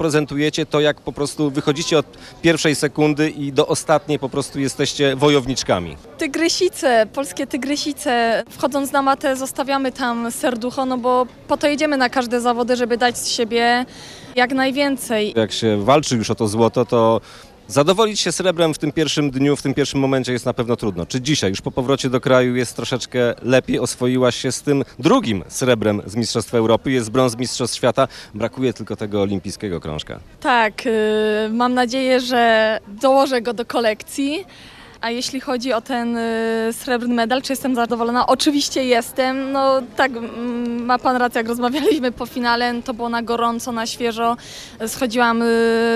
prezentujecie, to jak po prostu wychodzicie od pierwszej sekundy i do ostatniej po prostu jesteście wojowniczkami. Tygrysice, polskie tygrysice. Wchodząc na matę zostawiamy tam serducho, no bo po to jedziemy na każde zawody, żeby dać z siebie jak najwięcej. Jak się walczy już o to złoto, to Zadowolić się srebrem w tym pierwszym dniu, w tym pierwszym momencie jest na pewno trudno. Czy dzisiaj, już po powrocie do kraju, jest troszeczkę lepiej? Oswoiłaś się z tym drugim srebrem z Mistrzostw Europy, jest brąz Mistrzostw Świata, brakuje tylko tego olimpijskiego krążka. Tak, yy, mam nadzieję, że dołożę go do kolekcji. A jeśli chodzi o ten y, srebrny medal, czy jestem zadowolona? Oczywiście jestem. No tak, ma pan rację, jak rozmawialiśmy po finale, to było na gorąco, na świeżo. Schodziłam y,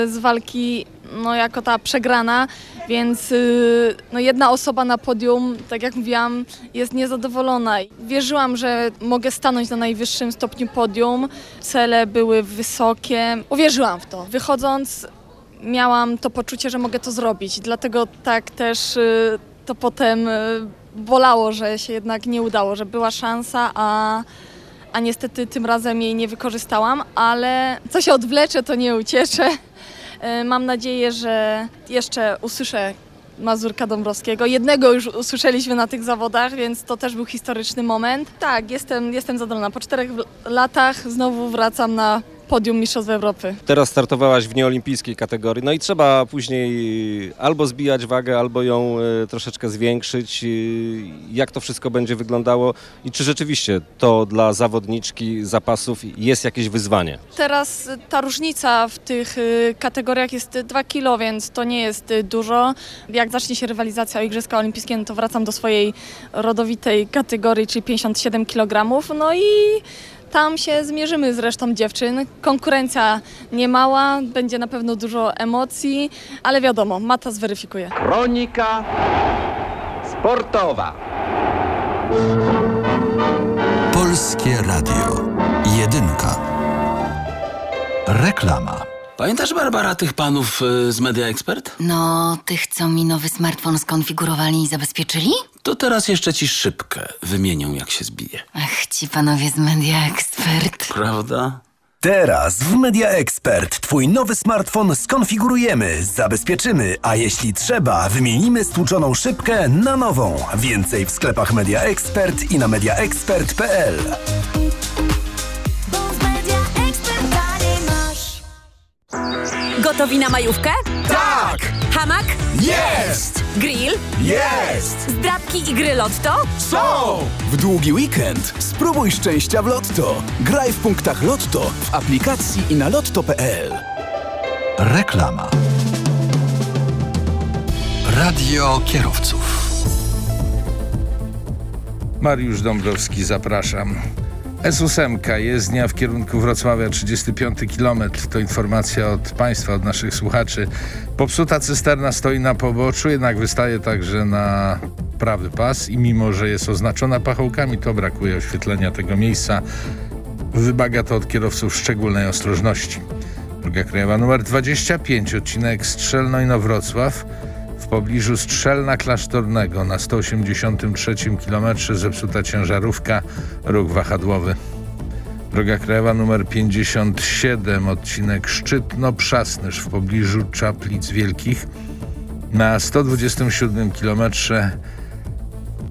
z walki no, jako ta przegrana, więc y, no, jedna osoba na podium, tak jak mówiłam, jest niezadowolona. Wierzyłam, że mogę stanąć na najwyższym stopniu podium. Cele były wysokie. Uwierzyłam w to. Wychodząc miałam to poczucie, że mogę to zrobić. Dlatego tak też y, to potem y, bolało, że się jednak nie udało, że była szansa, a, a niestety tym razem jej nie wykorzystałam, ale co się odwlecze, to nie ucieszę. Y, Mam nadzieję, że jeszcze usłyszę Mazurka Dąbrowskiego. Jednego już usłyszeliśmy na tych zawodach, więc to też był historyczny moment. Tak, jestem, jestem zadowolona. Po czterech latach znowu wracam na podium Mistrzostw Europy. Teraz startowałaś w nieolimpijskiej kategorii, no i trzeba później albo zbijać wagę, albo ją e, troszeczkę zwiększyć. E, Jak to wszystko będzie wyglądało i czy rzeczywiście to dla zawodniczki zapasów jest jakieś wyzwanie? Teraz y, ta różnica w tych kategoriach jest 2 kilo, więc to nie jest dużo. Jak zacznie się rywalizacja o Igrzyska Olimpijskie, no to wracam do swojej rodowitej kategorii, czyli 57 kg. No i tam się zmierzymy z resztą dziewczyn. Konkurencja niemała, będzie na pewno dużo emocji, ale wiadomo, mata zweryfikuje. Kronika sportowa. Polskie Radio. Jedynka. Reklama. Pamiętasz, Barbara, tych panów y, z Media Expert? No, tych, co mi nowy smartfon skonfigurowali i zabezpieczyli? To teraz jeszcze ci szybkę wymienią, jak się zbije. Ach, ci panowie z Media Expert. Prawda? Teraz w Media Expert Twój nowy smartfon skonfigurujemy, zabezpieczymy, a jeśli trzeba, wymienimy stłuczoną szybkę na nową. Więcej w sklepach Media Expert i na mediaexpert.pl. Gotowi na majówkę? Tak! Hamak? Jest! Grill? Jest! Zdrabki i gry Lotto? Są! W długi weekend spróbuj szczęścia w Lotto. Graj w punktach Lotto w aplikacji i na lotto.pl. Reklama. Radio kierowców. Mariusz Dąbrowski, zapraszam. S8 jezdnia w kierunku Wrocławia 35 km. To informacja od Państwa, od naszych słuchaczy. Popsuta cysterna stoi na poboczu, jednak wystaje także na prawy pas i mimo, że jest oznaczona pachołkami, to brakuje oświetlenia tego miejsca. Wymaga to od kierowców szczególnej ostrożności. Droga krajowa numer 25, odcinek Strzelno-Wrocław w pobliżu Strzelna Klasztornego na 183 km zepsuta ciężarówka, ruch wahadłowy. Droga krajowa nr 57, odcinek Szczytno-Przasnysz w pobliżu Czaplic Wielkich na 127 km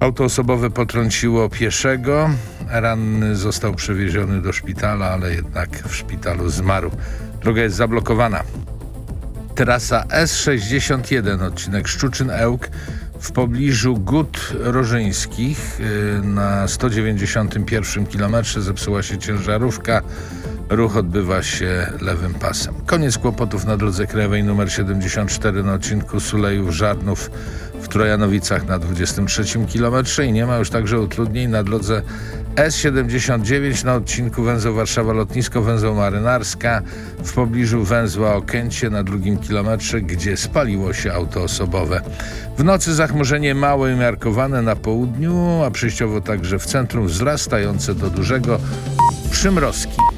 auto osobowe potrąciło pieszego. Ranny został przewieziony do szpitala, ale jednak w szpitalu zmarł. Droga jest zablokowana. Trasa S61, odcinek Szczuczyn-Ełk w pobliżu Gód Rożyńskich yy, na 191 km zepsuła się ciężarówka. Ruch odbywa się lewym pasem. Koniec kłopotów na drodze krajowej nr 74 na odcinku Sulejów-Żarnów w Trojanowicach na 23 km i nie ma już także utrudnień na drodze S79 na odcinku węzeł Warszawa-Lotnisko, węzeł Marynarska w pobliżu węzła Okęcie na drugim kilometrze, gdzie spaliło się auto osobowe. W nocy zachmurzenie małe i miarkowane na południu, a przejściowo także w centrum wzrastające do dużego przymrozki.